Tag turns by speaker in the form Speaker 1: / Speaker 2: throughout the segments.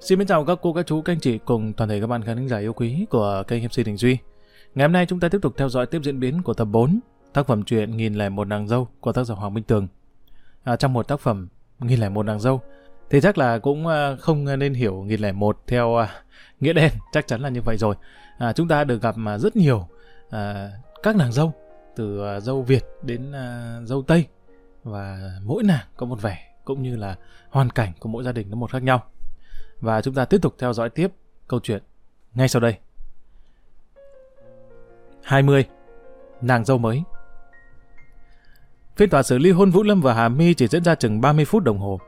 Speaker 1: Xin mến chào các cô, các chú, các anh chị cùng toàn thể các bạn khán giả yêu quý của kênh MC Đình Duy. Ngày hôm nay chúng ta tiếp tục theo dõi tiếp diễn biến của tập 4 tác phẩm truyện Nghìn lẻ một nàng dâu của tác giả Hoàng Minh Tường. À, trong một tác phẩm Nghìn lẻ một nàng dâu thì chắc là cũng à, không nên hiểu Nghìn lẻ một theo à, nghĩa đen, chắc chắn là như vậy rồi. À, chúng ta được gặp mà rất nhiều à, các nàng dâu từ à, dâu Việt đến à, dâu Tây và mỗi nàng có một vẻ cũng như là hoàn cảnh của mỗi gia đình nó một khác nhau. Và chúng ta tiếp tục theo dõi tiếp câu chuyện ngay sau đây. 20. Nàng dâu mới Phiên tòa xử ly hôn Vũ Lâm và Hà My chỉ diễn ra chừng 30 phút đồng hồ.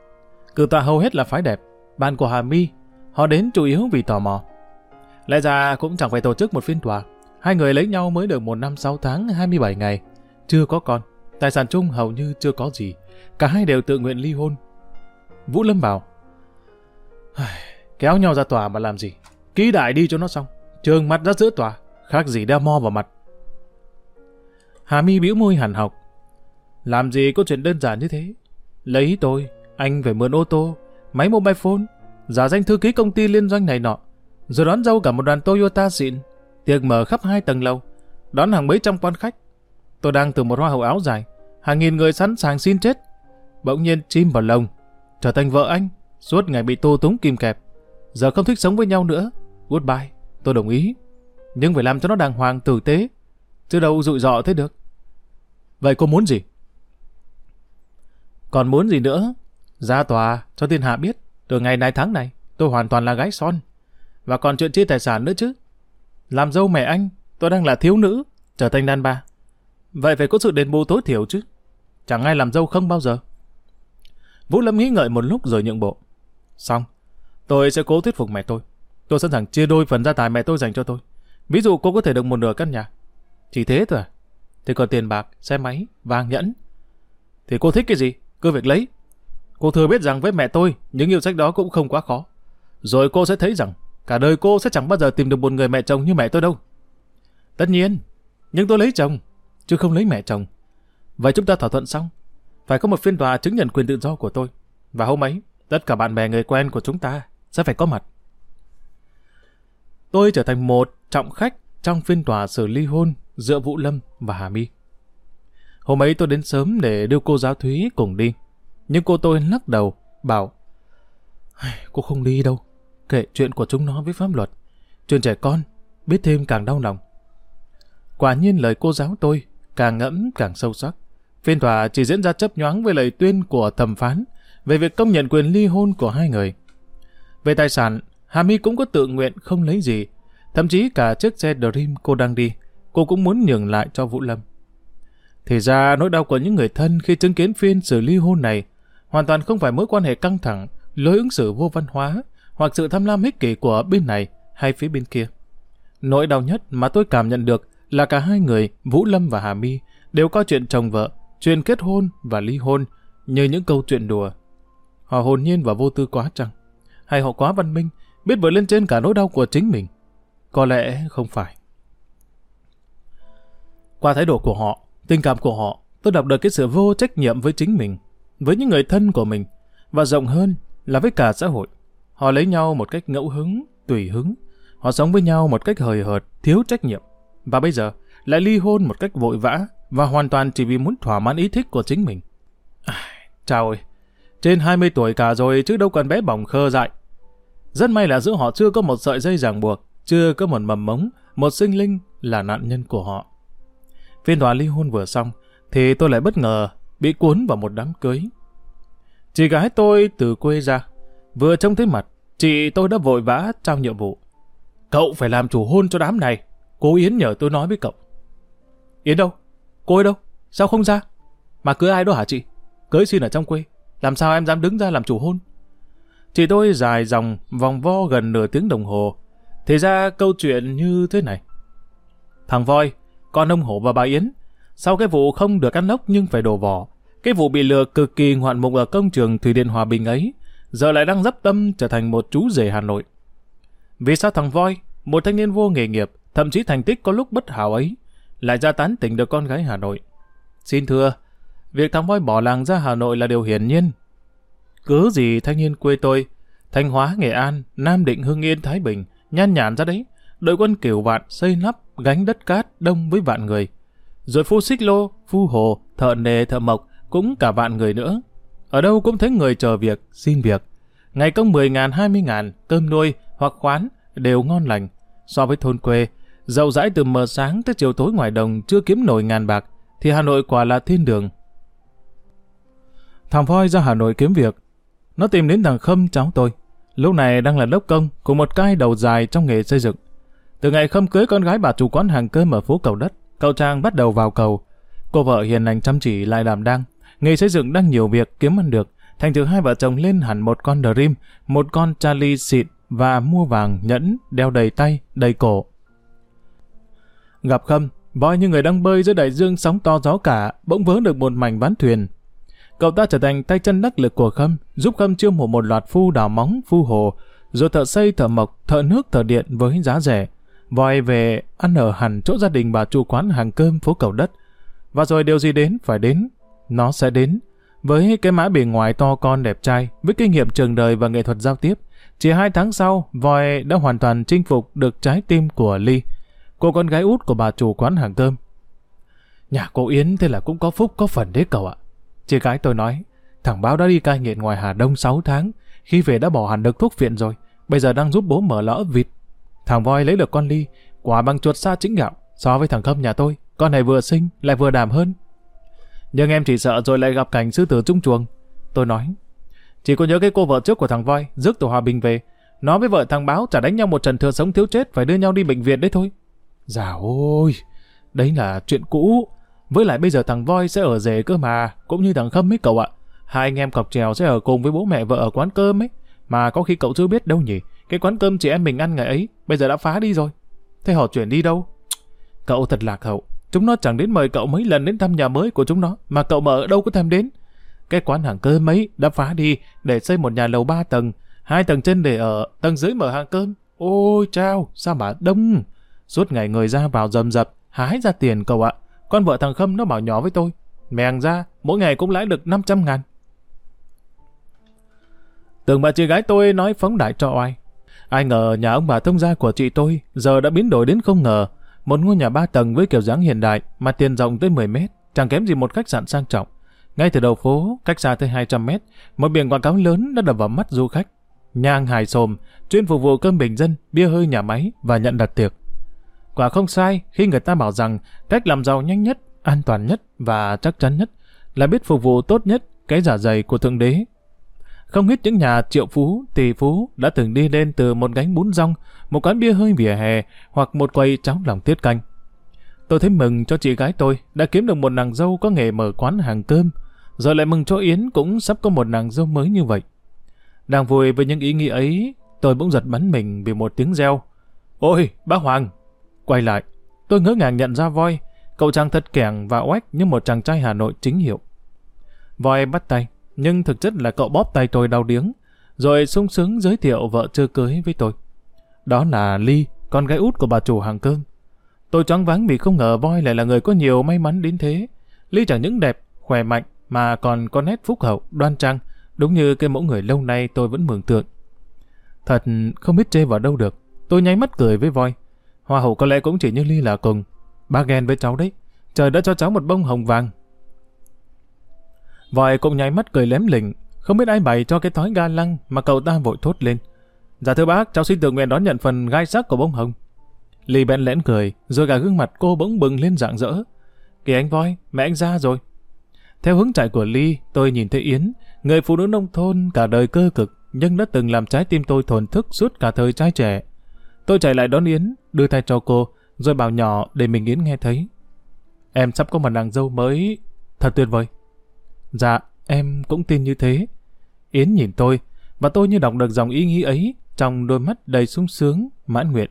Speaker 1: Cử tòa hầu hết là phái đẹp. Ban của Hà My, họ đến chủ yếu vì tò mò. Lẽ ra cũng chẳng phải tổ chức một phiên tòa. Hai người lấy nhau mới được một năm 6 tháng 27 ngày. Chưa có con. Tài sản chung hầu như chưa có gì. Cả hai đều tự nguyện ly hôn. Vũ Lâm bảo Kéo nhau ra tòa mà làm gì? Ký đại đi cho nó xong. Trường mặt ra giữa tòa. Khác gì đeo mo vào mặt. Hà mi bĩu môi hẳn học. Làm gì có chuyện đơn giản như thế? Lấy tôi, anh phải mượn ô tô, máy mobile phone, giả danh thư ký công ty liên doanh này nọ, rồi đón dâu cả một đoàn Toyota xịn, tiệc mở khắp hai tầng lầu, đón hàng mấy trăm quan khách. Tôi đang từ một hoa hậu áo dài, hàng nghìn người sẵn sàng xin chết. Bỗng nhiên chim vào lồng, trở thành vợ anh, suốt ngày bị tô túng kìm kẹp. Giờ không thích sống với nhau nữa, goodbye, tôi đồng ý. Nhưng phải làm cho nó đàng hoàng tử tế, chứ đâu rụi rọ thế được. Vậy cô muốn gì? Còn muốn gì nữa? Ra tòa, cho thiên hạ biết, từ ngày này tháng này, tôi hoàn toàn là gái son. Và còn chuyện chia tài sản nữa chứ. Làm dâu mẹ anh, tôi đang là thiếu nữ, trở thành đàn bà. Vậy phải có sự đền bù tối thiểu chứ. Chẳng ai làm dâu không bao giờ. Vũ Lâm nghĩ ngợi một lúc rồi nhượng bộ. Xong, tôi sẽ cố thuyết phục mẹ tôi. Tôi sẵn sàng chia đôi phần gia tài mẹ tôi dành cho tôi. Ví dụ cô có thể được một nửa căn nhà. Chỉ thế thôi à? Thì còn tiền bạc, xe máy, vàng nhẫn. Thì cô thích cái gì? Cứ việc lấy. Cô thừa biết rằng với mẹ tôi, những yêu sách đó cũng không quá khó. Rồi cô sẽ thấy rằng cả đời cô sẽ chẳng bao giờ tìm được một người mẹ chồng như mẹ tôi đâu. Tất nhiên, nhưng tôi lấy chồng, chứ không lấy mẹ chồng. Vậy chúng ta thỏa thuận xong. Phải có một phiên tòa chứng nhận quyền tự do của tôi. Và hôm ấy, tất cả bạn bè người quen của chúng ta sẽ phải có mặt. Tôi trở thành một trọng khách trong phiên tòa xử ly hôn giữa Vũ Lâm và Hà My. Hôm ấy tôi đến sớm để đưa cô giáo Thúy cùng đi. Nhưng cô tôi lắc đầu, bảo Cô không đi đâu. Kệ chuyện của chúng nó với pháp luật. Chuyện trẻ con, biết thêm càng đau lòng. Quả nhiên lời cô giáo tôi càng ngẫm càng sâu sắc. Phiên tòa chỉ diễn ra chấp nhoáng với lời tuyên của thẩm phán về việc công nhận quyền ly hôn của hai người. Về tài sản, Hà My cũng có tự nguyện không lấy gì. Thậm chí cả chiếc xe Dream cô đang đi, cô cũng muốn nhường lại cho Vũ Lâm. Thì ra nỗi đau của những người thân khi chứng kiến phiên xử ly hôn này hoàn toàn không phải mối quan hệ căng thẳng, lối ứng xử vô văn hóa hoặc sự tham lam ích kỷ của bên này hay phía bên kia. Nỗi đau nhất mà tôi cảm nhận được là cả hai người, Vũ Lâm và Hà My, đều có chuyện chồng vợ, chuyện kết hôn và ly hôn như những câu chuyện đùa. Họ hồn nhiên và vô tư quá chăng? Hay họ quá văn minh, biết vượt lên trên cả nỗi đau của chính mình? Có lẽ không phải. Qua thái độ của họ, Tình cảm của họ, tôi đọc được cái sự vô trách nhiệm với chính mình, với những người thân của mình, và rộng hơn là với cả xã hội. Họ lấy nhau một cách ngẫu hứng, tùy hứng. Họ sống với nhau một cách hời hợt, thiếu trách nhiệm. Và bây giờ lại ly hôn một cách vội vã và hoàn toàn chỉ vì muốn thỏa mãn ý thích của chính mình. À, chào ơi, trên 20 tuổi cả rồi chứ đâu còn bé bỏng khơ dại. Rất may là giữa họ chưa có một sợi dây ràng buộc, chưa có một mầm mống, một sinh linh là nạn nhân của họ. Phiên tòa ly hôn vừa xong, thì tôi lại bất ngờ bị cuốn vào một đám cưới. Chị gái tôi từ quê ra, vừa trông thấy mặt, chị tôi đã vội vã trao nhiệm vụ. Cậu phải làm chủ hôn cho đám này. Cô Yến nhờ tôi nói với cậu. Yến đâu? Cô ấy đâu? Sao không ra? Mà cưới ai đó hả chị? Cưới xin ở trong quê. Làm sao em dám đứng ra làm chủ hôn? Chị tôi dài dòng, vòng vo gần nửa tiếng đồng hồ. Thì ra câu chuyện như thế này. Thằng voi, con ông Hổ và bà Yến. Sau cái vụ không được ăn ốc nhưng phải đổ vỏ, cái vụ bị lừa cực kỳ ngoạn mục ở công trường Thủy Điện Hòa Bình ấy, giờ lại đang dấp tâm trở thành một chú rể Hà Nội. Vì sao thằng Voi, một thanh niên vô nghề nghiệp, thậm chí thành tích có lúc bất hảo ấy, lại ra tán tỉnh được con gái Hà Nội? Xin thưa, việc thằng Voi bỏ làng ra Hà Nội là điều hiển nhiên. Cứ gì thanh niên quê tôi, Thanh Hóa, Nghệ An, Nam Định, Hưng Yên, Thái Bình, nhan nhản ra đấy. Đội quân kiểu vạn xây lắp, gánh đất cát đông với vạn người. Rồi phu xích lô, phu hồ, thợ nề, thợ mộc, cũng cả vạn người nữa. Ở đâu cũng thấy người chờ việc, xin việc. Ngày công 10 ngàn, 20 ngàn, cơm nuôi hoặc khoán đều ngon lành. So với thôn quê, dậu dãi từ mờ sáng tới chiều tối ngoài đồng chưa kiếm nổi ngàn bạc, thì Hà Nội quả là thiên đường. Thằng Voi ra Hà Nội kiếm việc. Nó tìm đến thằng Khâm cháu tôi. Lúc này đang là đốc công của một cai đầu dài trong nghề xây dựng. Từ ngày Khâm cưới con gái bà chủ quán hàng cơm ở phố cầu đất, cậu Trang bắt đầu vào cầu. Cô vợ hiền lành chăm chỉ lại đảm đang. Nghề xây dựng đang nhiều việc kiếm ăn được. Thành thử hai vợ chồng lên hẳn một con Dream, một con Charlie xịn và mua vàng nhẫn đeo đầy tay, đầy cổ. Gặp Khâm, voi như người đang bơi dưới đại dương sóng to gió cả, bỗng vớ được một mảnh ván thuyền. Cậu ta trở thành tay chân đắc lực của Khâm, giúp Khâm chiêu mộ một loạt phu đào móng, phu hồ, rồi thợ xây, thợ mộc, thợ nước, thợ điện với giá rẻ. Voi về ăn ở hẳn chỗ gia đình bà chủ quán hàng cơm phố cầu đất. Và rồi điều gì đến phải đến, nó sẽ đến. Với cái mã bề ngoài to con đẹp trai, với kinh nghiệm trường đời và nghệ thuật giao tiếp, chỉ hai tháng sau, Voi đã hoàn toàn chinh phục được trái tim của Ly, cô con gái út của bà chủ quán hàng cơm. Nhà cô Yến thế là cũng có phúc có phần đấy cậu ạ. Chị gái tôi nói, thằng Báo đã đi cai nghiện ngoài Hà Đông 6 tháng, khi về đã bỏ hẳn được thuốc viện rồi, bây giờ đang giúp bố mở lỡ vịt. Thằng Voi lấy được con Ly, quả bằng chuột xa chính gạo, so với thằng Khâm nhà tôi, con này vừa xinh lại vừa đảm hơn. Nhưng em chỉ sợ rồi lại gặp cảnh sư tử trung chuồng. Tôi nói, chỉ có nhớ cái cô vợ trước của thằng Voi, rước từ Hòa Bình về. Nó với vợ thằng Báo chả đánh nhau một trận thừa sống thiếu chết, phải đưa nhau đi bệnh viện đấy thôi. Dạ ôi, đấy là chuyện cũ. Với lại bây giờ thằng Voi sẽ ở rể cơ mà, cũng như thằng Khâm ấy cậu ạ. Hai anh em cọc trèo sẽ ở cùng với bố mẹ vợ ở quán cơm ấy. Mà có khi cậu chưa biết đâu nhỉ. Cái quán cơm chị em mình ăn ngày ấy, bây giờ đã phá đi rồi. Thế họ chuyển đi đâu? Cậu thật lạc hậu. Chúng nó chẳng đến mời cậu mấy lần đến thăm nhà mới của chúng nó, mà cậu mở đâu có thèm đến. Cái quán hàng cơm mấy đã phá đi để xây một nhà lầu ba tầng, hai tầng trên để ở, tầng dưới mở hàng cơm. Ôi chao, sao mà đông. Suốt ngày người ra vào dầm dập, hái ra tiền cậu ạ. Con vợ thằng Khâm nó bảo nhỏ với tôi. Mèng ra, mỗi ngày cũng lãi được 500 ngàn. Tưởng bà chị gái tôi nói phóng đại cho oai. Ai ngờ nhà ông bà thông gia của chị tôi giờ đã biến đổi đến không ngờ. Một ngôi nhà ba tầng với kiểu dáng hiện đại mà tiền rộng tới 10 mét, chẳng kém gì một khách sạn sang trọng. Ngay từ đầu phố, cách xa tới 200 mét, một biển quảng cáo lớn đã đập vào mắt du khách. Nhang hài sồm, chuyên phục vụ cơm bình dân, bia hơi nhà máy và nhận đặt tiệc. Quả không sai khi người ta bảo rằng cách làm giàu nhanh nhất, an toàn nhất và chắc chắn nhất là biết phục vụ tốt nhất cái giả dày của Thượng Đế. Không ít những nhà triệu phú, tỷ phú đã từng đi lên từ một gánh bún rong, một quán bia hơi vỉa hè hoặc một quầy cháo lòng tiết canh. Tôi thấy mừng cho chị gái tôi đã kiếm được một nàng dâu có nghề mở quán hàng cơm, rồi lại mừng cho Yến cũng sắp có một nàng dâu mới như vậy. Đang vui với những ý nghĩ ấy, tôi bỗng giật bắn mình vì một tiếng reo. Ôi, bác Hoàng, Quay lại, tôi ngỡ ngàng nhận ra voi, cậu chàng thật kẻng và oách như một chàng trai Hà Nội chính hiệu. Voi bắt tay, nhưng thực chất là cậu bóp tay tôi đau điếng, rồi sung sướng giới thiệu vợ chưa cưới với tôi. Đó là Ly, con gái út của bà chủ hàng cơm. Tôi choáng váng vì không ngờ voi lại là người có nhiều may mắn đến thế. Ly chẳng những đẹp, khỏe mạnh, mà còn có nét phúc hậu, đoan trang, đúng như cái mẫu người lâu nay tôi vẫn mường tượng. Thật không biết chê vào đâu được. Tôi nháy mắt cười với voi. Hoa hậu có lẽ cũng chỉ như Ly là cùng. Ba ghen với cháu đấy. Trời đã cho cháu một bông hồng vàng. Vòi cũng nháy mắt cười lém lỉnh. Không biết ai bày cho cái thói ga lăng mà cậu ta vội thốt lên. Dạ thưa bác, cháu xin tự nguyện đón nhận phần gai sắc của bông hồng. Ly bèn lẽn cười, rồi cả gương mặt cô bỗng bừng lên rạng rỡ. Kìa anh voi, mẹ anh ra rồi. Theo hướng chạy của Ly, tôi nhìn thấy Yến, người phụ nữ nông thôn cả đời cơ cực, nhưng đã từng làm trái tim tôi thổn thức suốt cả thời trai trẻ. Tôi chạy lại đón Yến, đưa tay cho cô, rồi bảo nhỏ để mình Yến nghe thấy. Em sắp có một nàng dâu mới, thật tuyệt vời. Dạ, em cũng tin như thế. Yến nhìn tôi, và tôi như đọc được dòng ý nghĩ ấy trong đôi mắt đầy sung sướng, mãn nguyện.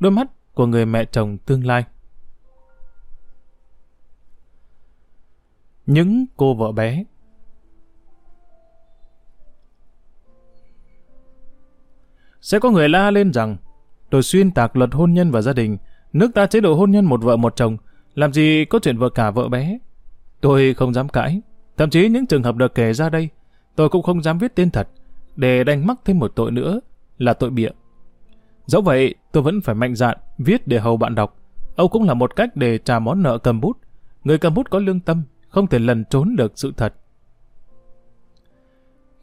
Speaker 1: Đôi mắt của người mẹ chồng tương lai. Những cô vợ bé Sẽ có người la lên rằng tôi xuyên tạc luật hôn nhân và gia đình. Nước ta chế độ hôn nhân một vợ một chồng, làm gì có chuyện vợ cả vợ bé. Tôi không dám cãi. Thậm chí những trường hợp được kể ra đây, tôi cũng không dám viết tên thật. để đánh mắc thêm một tội nữa là tội bịa. Dẫu vậy, tôi vẫn phải mạnh dạn viết để hầu bạn đọc. Âu cũng là một cách để trả món nợ cầm bút. Người cầm bút có lương tâm, không thể lần trốn được sự thật.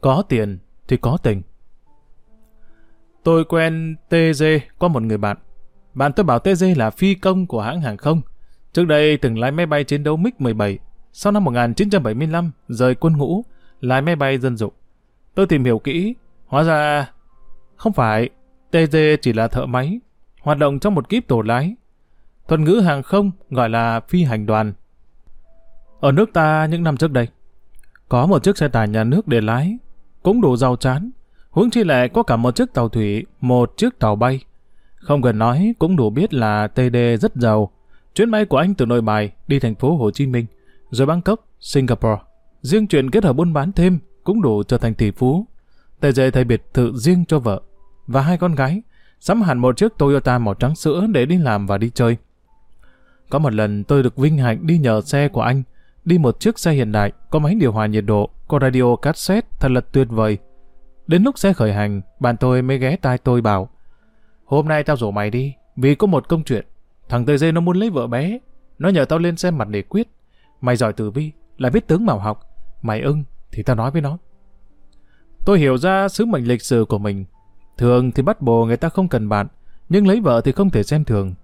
Speaker 1: Có tiền thì có tình. Tôi quen TG qua một người bạn. Bạn tôi bảo TG là phi công của hãng hàng không. Trước đây từng lái máy bay chiến đấu MiG-17. Sau năm 1975, rời quân ngũ, lái máy bay dân dụng. Tôi tìm hiểu kỹ, hóa ra không phải, TG chỉ là thợ máy, hoạt động trong một kíp tổ lái. Thuật ngữ hàng không gọi là phi hành đoàn. Ở nước ta những năm trước đây, có một chiếc xe tải nhà nước để lái, cũng đủ giàu chán. Huống chi lại có cả một chiếc tàu thủy, một chiếc tàu bay. Không cần nói cũng đủ biết là TD rất giàu. Chuyến bay của anh từ nội bài đi thành phố Hồ Chí Minh, rồi Bangkok, Singapore. Riêng chuyện kết hợp buôn bán thêm cũng đủ trở thành tỷ phú. TD thay biệt thự riêng cho vợ và hai con gái, sắm hẳn một chiếc Toyota màu trắng sữa để đi làm và đi chơi. Có một lần tôi được vinh hạnh đi nhờ xe của anh, đi một chiếc xe hiện đại, có máy điều hòa nhiệt độ, có radio cassette thật là tuyệt vời. Đến lúc xe khởi hành, bạn tôi mới ghé tai tôi bảo, hôm nay tao rủ mày đi, vì có một công chuyện. Thằng Tây Dê nó muốn lấy vợ bé, nó nhờ tao lên xem mặt để quyết. Mày giỏi tử vi, lại biết tướng màu học, mày ưng thì tao nói với nó. Tôi hiểu ra sứ mệnh lịch sử của mình. Thường thì bắt bồ người ta không cần bạn, nhưng lấy vợ thì không thể xem thường.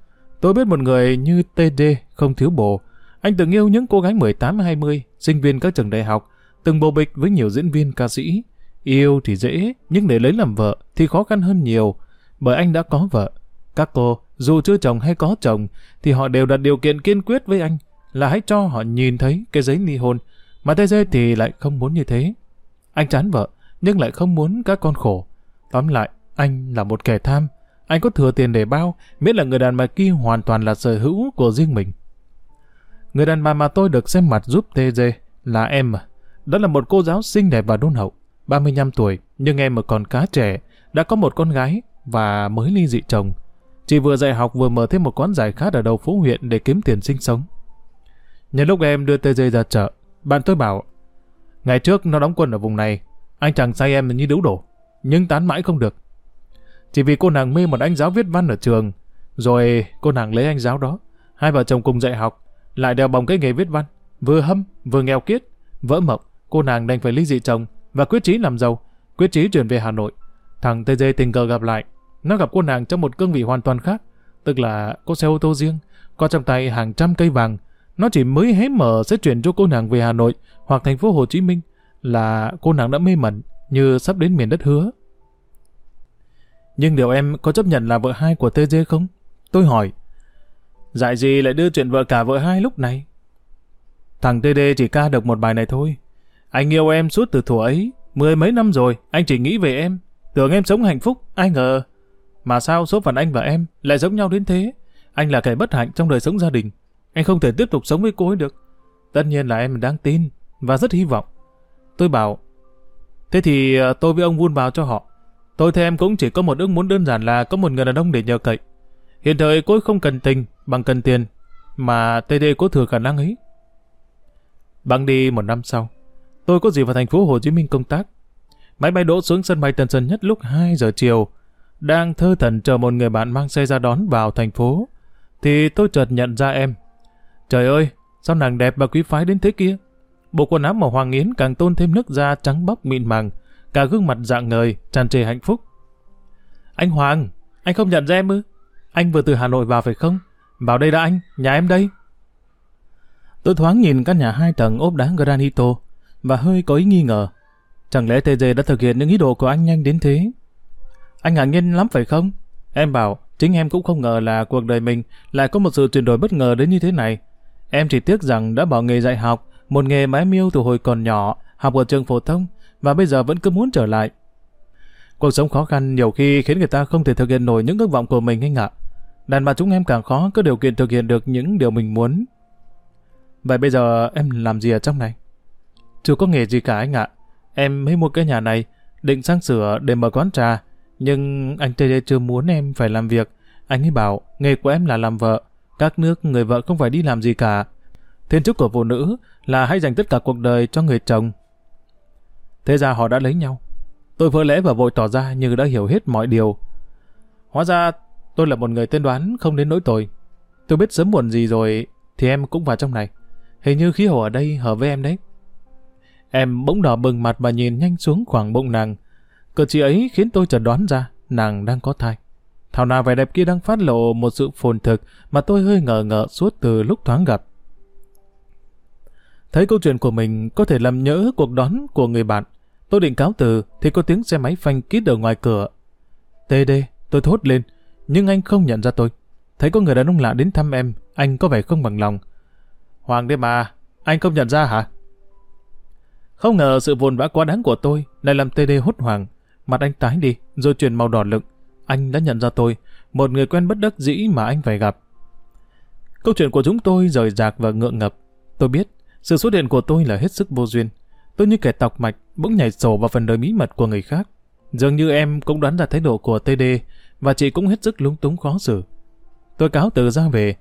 Speaker 1: Tôi biết một người như TD không thiếu bồ. Anh từng yêu những cô gái 18-20, sinh viên các trường đại học, từng bồ bịch với nhiều diễn viên ca sĩ. Yêu thì dễ, nhưng để lấy làm vợ thì khó khăn hơn nhiều, bởi anh đã có vợ. Các cô, dù chưa chồng hay có chồng, thì họ đều đặt điều kiện kiên quyết với anh là hãy cho họ nhìn thấy cái giấy ly hôn. Mà TD thì lại không muốn như thế. Anh chán vợ, nhưng lại không muốn các con khổ. Tóm lại, anh là một kẻ tham. Anh có thừa tiền để bao, miễn là người đàn bà kia hoàn toàn là sở hữu của riêng mình. Người đàn bà mà tôi được xem mặt giúp TG là em à. Đó là một cô giáo xinh đẹp và đôn hậu. 35 tuổi, nhưng em mà còn cá trẻ, đã có một con gái và mới ly dị chồng. Chị vừa dạy học vừa mở thêm một quán giải khát ở đầu phố huyện để kiếm tiền sinh sống. Nhân lúc em đưa TG ra chợ, bạn tôi bảo, ngày trước nó đóng quân ở vùng này, anh chàng say em như đấu đổ, nhưng tán mãi không được. Chỉ vì cô nàng mê một anh giáo viết văn ở trường, rồi cô nàng lấy anh giáo đó. Hai vợ chồng cùng dạy học, lại đeo bồng cái nghề viết văn, vừa hâm vừa nghèo kiết, vỡ mộng, cô nàng đành phải ly dị chồng và quyết chí làm giàu, quyết chí chuyển về Hà Nội. Thằng TJ tình cờ gặp lại, nó gặp cô nàng trong một cương vị hoàn toàn khác, tức là có xe ô tô riêng, có trong tay hàng trăm cây vàng. Nó chỉ mới hé mở sẽ chuyển cho cô nàng về Hà Nội hoặc thành phố Hồ Chí Minh là cô nàng đã mê mẩn như sắp đến miền đất hứa. Nhưng điều em có chấp nhận là vợ hai của TJ không? Tôi hỏi. Dại gì lại đưa chuyện vợ cả vợ hai lúc này? Thằng TD chỉ ca được một bài này thôi. Anh yêu em suốt từ thuở ấy, mười mấy năm rồi, anh chỉ nghĩ về em. Tưởng em sống hạnh phúc, ai ngờ. Mà sao số phận anh và em lại giống nhau đến thế? Anh là kẻ bất hạnh trong đời sống gia đình. Anh không thể tiếp tục sống với cô ấy được. Tất nhiên là em đang tin và rất hy vọng. Tôi bảo, thế thì ờ, tôi với ông vun vào cho họ. Tôi thêm cũng chỉ có một ước muốn đơn giản là có một người đàn ông để nhờ cậy. Hiện thời cô ấy không cần tình bằng cần tiền, mà TD có thừa khả năng ấy. Băng đi một năm sau, tôi có gì vào thành phố Hồ Chí Minh công tác. Máy bay đỗ xuống sân bay Tân Sơn Nhất lúc 2 giờ chiều. Đang thơ thần chờ một người bạn mang xe ra đón vào thành phố. Thì tôi chợt nhận ra em. Trời ơi, sao nàng đẹp và quý phái đến thế kia? Bộ quần áo màu hoàng yến càng tôn thêm nước da trắng bóc mịn màng, cả gương mặt dạng ngời, tràn trề hạnh phúc. Anh Hoàng, anh không nhận ra em ư? Anh vừa từ Hà Nội vào phải không? Vào đây đã anh, nhà em đây. Tôi thoáng nhìn căn nhà hai tầng ốp đá granito và hơi có ý nghi ngờ. Chẳng lẽ TJ đã thực hiện những ý đồ của anh nhanh đến thế? Anh ngạc nhiên lắm phải không? Em bảo, chính em cũng không ngờ là cuộc đời mình lại có một sự chuyển đổi bất ngờ đến như thế này. Em chỉ tiếc rằng đã bỏ nghề dạy học, một nghề mà em yêu từ hồi còn nhỏ, học ở trường phổ thông, và bây giờ vẫn cứ muốn trở lại. Cuộc sống khó khăn nhiều khi khiến người ta không thể thực hiện nổi những ước vọng của mình anh ạ. Đàn bà chúng em càng khó có điều kiện thực hiện được những điều mình muốn. Vậy bây giờ em làm gì ở trong này? Chưa có nghề gì cả anh ạ. Em mới mua cái nhà này, định sang sửa để mở quán trà. Nhưng anh TD chưa muốn em phải làm việc. Anh ấy bảo nghề của em là làm vợ. Các nước người vợ không phải đi làm gì cả. Thiên chức của phụ nữ là hãy dành tất cả cuộc đời cho người chồng Thế ra họ đã lấy nhau. Tôi vỡ lẽ và vội tỏ ra như đã hiểu hết mọi điều. Hóa ra tôi là một người tên đoán không đến nỗi tội Tôi biết sớm muộn gì rồi thì em cũng vào trong này. Hình như khí hậu ở đây hợp với em đấy. Em bỗng đỏ bừng mặt và nhìn nhanh xuống khoảng bụng nàng. Cử chỉ ấy khiến tôi chợt đoán ra nàng đang có thai. Thảo nào vẻ đẹp kia đang phát lộ một sự phồn thực mà tôi hơi ngờ ngợ suốt từ lúc thoáng gặp. Thấy câu chuyện của mình có thể làm nhớ cuộc đón của người bạn. Tôi định cáo từ thì có tiếng xe máy phanh kít ở ngoài cửa. Tê đê, tôi thốt lên, nhưng anh không nhận ra tôi. Thấy có người đàn ông lạ đến thăm em, anh có vẻ không bằng lòng. Hoàng đêm mà, anh không nhận ra hả? Không ngờ sự vồn vã quá đáng của tôi lại làm td hốt hoảng. Mặt anh tái đi, rồi chuyển màu đỏ lực. Anh đã nhận ra tôi, một người quen bất đắc dĩ mà anh phải gặp. Câu chuyện của chúng tôi rời rạc và ngượng ngập. Tôi biết, sự xuất hiện của tôi là hết sức vô duyên. Tôi như kẻ tọc mạch, bỗng nhảy sổ vào phần đời bí mật của người khác. Dường như em cũng đoán ra thái độ của TD, và chị cũng hết sức lúng túng khó xử. Tôi cáo từ ra về.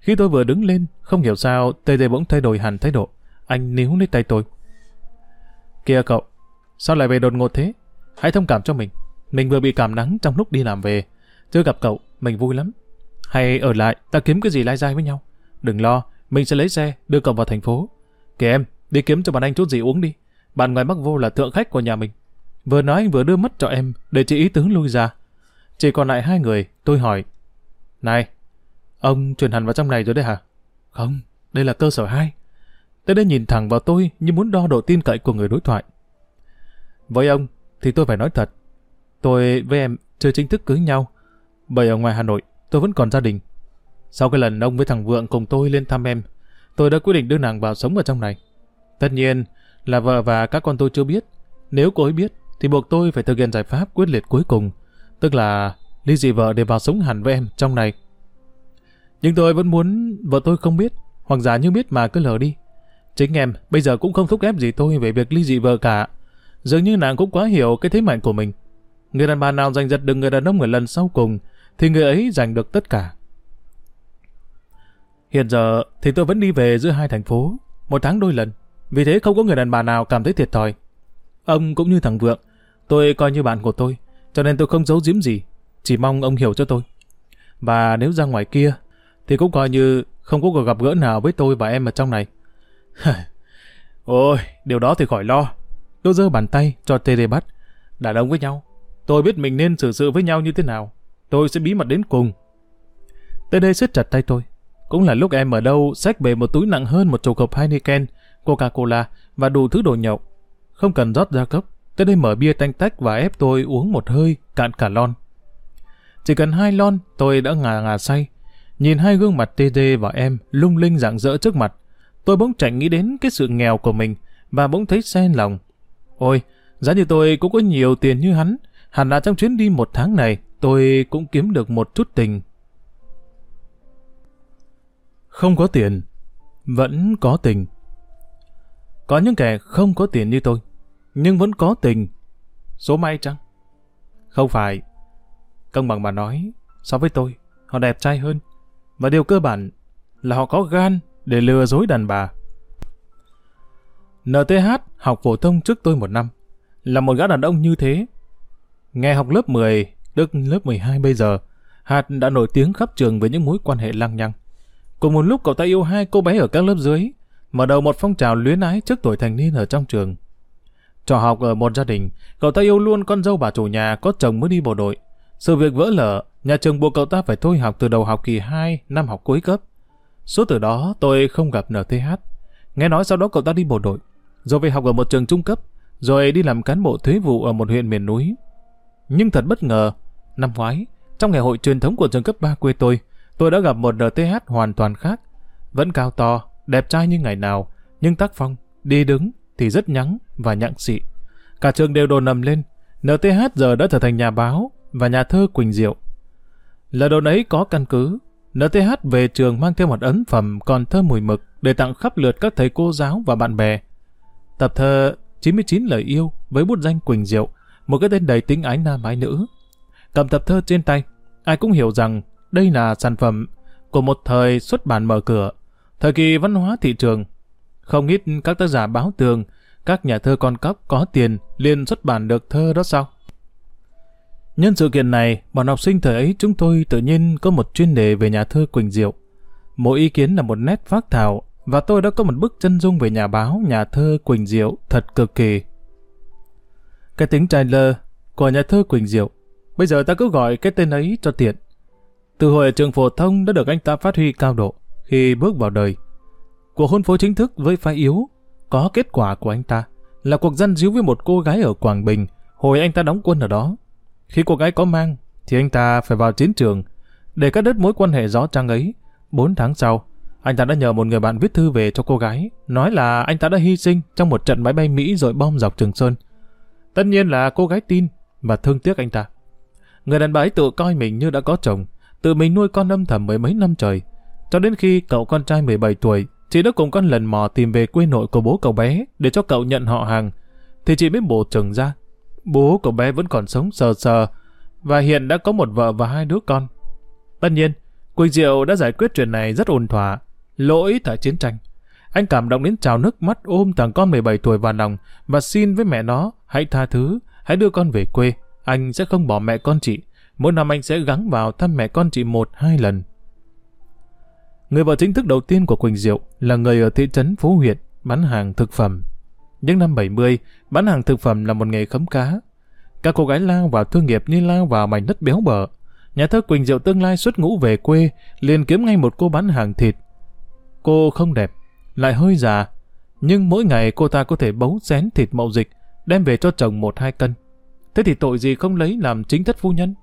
Speaker 1: Khi tôi vừa đứng lên, không hiểu sao TD bỗng thay đổi hẳn thái độ. Anh níu lấy tay tôi. Kìa cậu, sao lại về đột ngột thế? Hãy thông cảm cho mình. Mình vừa bị cảm nắng trong lúc đi làm về. Chưa gặp cậu, mình vui lắm. Hay ở lại, ta kiếm cái gì lai dai với nhau. Đừng lo, mình sẽ lấy xe, đưa cậu vào thành phố. Kìa em, đi kiếm cho bạn anh chút gì uống đi. Bạn ngoài Bắc Vô là thượng khách của nhà mình. Vừa nói anh vừa đưa mất cho em, để chị ý tướng lui ra. Chỉ còn lại hai người, tôi hỏi. Này, ông chuyển hẳn vào trong này rồi đấy hả? Không, đây là cơ sở hai Tên ấy nhìn thẳng vào tôi như muốn đo độ tin cậy của người đối thoại. Với ông, thì tôi phải nói thật. Tôi với em chưa chính thức cưới nhau. Bởi ở ngoài Hà Nội, tôi vẫn còn gia đình. Sau cái lần ông với thằng Vượng cùng tôi lên thăm em, tôi đã quyết định đưa nàng vào sống ở trong này. Tất nhiên là vợ và các con tôi chưa biết. Nếu cô ấy biết, thì buộc tôi phải thực hiện giải pháp quyết liệt cuối cùng. Tức là ly dị vợ để vào sống hẳn với em trong này. Nhưng tôi vẫn muốn vợ tôi không biết, hoặc giả như biết mà cứ lờ đi, Chính em bây giờ cũng không thúc ép gì tôi về việc ly dị vợ cả. Dường như nàng cũng quá hiểu cái thế mạnh của mình. Người đàn bà nào giành giật được người đàn ông ở lần sau cùng, thì người ấy giành được tất cả. Hiện giờ thì tôi vẫn đi về giữa hai thành phố, một tháng đôi lần. Vì thế không có người đàn bà nào cảm thấy thiệt thòi. Ông cũng như thằng Vượng, tôi coi như bạn của tôi, cho nên tôi không giấu giếm gì, chỉ mong ông hiểu cho tôi. Và nếu ra ngoài kia, thì cũng coi như không có cuộc gặp gỡ nào với tôi và em ở trong này. Ôi, điều đó thì khỏi lo. Tôi giơ bàn tay cho TD bắt. Đàn ông với nhau. Tôi biết mình nên xử sự với nhau như thế nào. Tôi sẽ bí mật đến cùng. TD siết chặt tay tôi. Cũng là lúc em ở đâu xách về một túi nặng hơn một chục hộp Heineken, Coca-Cola và đủ thứ đồ nhậu. Không cần rót ra cốc. TD mở bia tanh tách và ép tôi uống một hơi, cạn cả lon. Chỉ cần hai lon, tôi đã ngà ngà say. Nhìn hai gương mặt TD và em lung linh rạng rỡ trước mặt, tôi bỗng chạy nghĩ đến cái sự nghèo của mình và bỗng thấy xen lòng. Ôi, giá như tôi cũng có nhiều tiền như hắn, hẳn là trong chuyến đi một tháng này tôi cũng kiếm được một chút tình. Không có tiền, vẫn có tình. Có những kẻ không có tiền như tôi, nhưng vẫn có tình. Số may chăng? Không phải. Công bằng mà nói, so với tôi, họ đẹp trai hơn. Và điều cơ bản là họ có gan để lừa dối đàn bà. NTH học phổ thông trước tôi một năm, là một gã đàn ông như thế. Nghe học lớp 10, tức lớp 12 bây giờ, Hạt đã nổi tiếng khắp trường với những mối quan hệ lăng nhăng. Cùng một lúc cậu ta yêu hai cô bé ở các lớp dưới, mở đầu một phong trào luyến ái trước tuổi thành niên ở trong trường. Trò học ở một gia đình, cậu ta yêu luôn con dâu bà chủ nhà có chồng mới đi bộ đội. Sự việc vỡ lở, nhà trường buộc cậu ta phải thôi học từ đầu học kỳ 2 năm học cuối cấp. Suốt từ đó tôi không gặp NTH. Nghe nói sau đó cậu ta đi bộ đội, rồi về học ở một trường trung cấp, rồi đi làm cán bộ thuế vụ ở một huyện miền núi. Nhưng thật bất ngờ, năm ngoái, trong ngày hội truyền thống của trường cấp 3 quê tôi, tôi đã gặp một NTH hoàn toàn khác. Vẫn cao to, đẹp trai như ngày nào, nhưng tác phong, đi đứng thì rất nhắng và nhặng xị. Cả trường đều đồn nầm lên, NTH giờ đã trở thành nhà báo và nhà thơ Quỳnh Diệu. Lời đồn ấy có căn cứ. NTH về trường mang theo một ấn phẩm còn thơ mùi mực để tặng khắp lượt các thầy cô giáo và bạn bè. Tập thơ 99 lời yêu với bút danh Quỳnh Diệu, một cái tên đầy tính ái nam ái nữ. Cầm tập thơ trên tay, ai cũng hiểu rằng đây là sản phẩm của một thời xuất bản mở cửa, thời kỳ văn hóa thị trường. Không ít các tác giả báo tường các nhà thơ con cóc có tiền liền xuất bản được thơ đó sao? Nhân sự kiện này, bọn học sinh thời ấy chúng tôi tự nhiên có một chuyên đề về nhà thơ Quỳnh Diệu. Mỗi ý kiến là một nét phác thảo, và tôi đã có một bức chân dung về nhà báo, nhà thơ Quỳnh Diệu thật cực kỳ. Cái tính trailer của nhà thơ Quỳnh Diệu, bây giờ ta cứ gọi cái tên ấy cho tiện. Từ hồi trường phổ thông đã được anh ta phát huy cao độ khi bước vào đời. Cuộc hôn phối chính thức với phái yếu có kết quả của anh ta là cuộc dân díu với một cô gái ở Quảng Bình hồi anh ta đóng quân ở đó. Khi cô gái có mang thì anh ta phải vào chiến trường để cắt đứt mối quan hệ gió trăng ấy. Bốn tháng sau, anh ta đã nhờ một người bạn viết thư về cho cô gái, nói là anh ta đã hy sinh trong một trận máy bay Mỹ rồi bom dọc Trường Sơn. Tất nhiên là cô gái tin và thương tiếc anh ta. Người đàn bà ấy tự coi mình như đã có chồng, tự mình nuôi con âm thầm mười mấy năm trời. Cho đến khi cậu con trai 17 tuổi, chị đã cùng con lần mò tìm về quê nội của bố cậu bé để cho cậu nhận họ hàng, thì chị biết bổ chừng ra. Bố của bé vẫn còn sống sờ sờ và hiện đã có một vợ và hai đứa con. Tất nhiên, Quỳnh Diệu đã giải quyết chuyện này rất ổn thỏa, lỗi tại chiến tranh. Anh cảm động đến trào nước mắt ôm thằng con 17 tuổi vào lòng và xin với mẹ nó hãy tha thứ, hãy đưa con về quê. Anh sẽ không bỏ mẹ con chị. Mỗi năm anh sẽ gắng vào thăm mẹ con chị một hai lần. Người vợ chính thức đầu tiên của Quỳnh Diệu là người ở thị trấn Phú Huyện bán hàng thực phẩm. Những năm 70, bán hàng thực phẩm là một nghề khấm cá. Các cô gái lao vào thương nghiệp như lao vào mảnh đất béo bở. Nhà thơ Quỳnh Diệu tương lai xuất ngũ về quê, liền kiếm ngay một cô bán hàng thịt. Cô không đẹp, lại hơi già, nhưng mỗi ngày cô ta có thể bấu xén thịt mậu dịch, đem về cho chồng một hai cân. Thế thì tội gì không lấy làm chính thất phu nhân?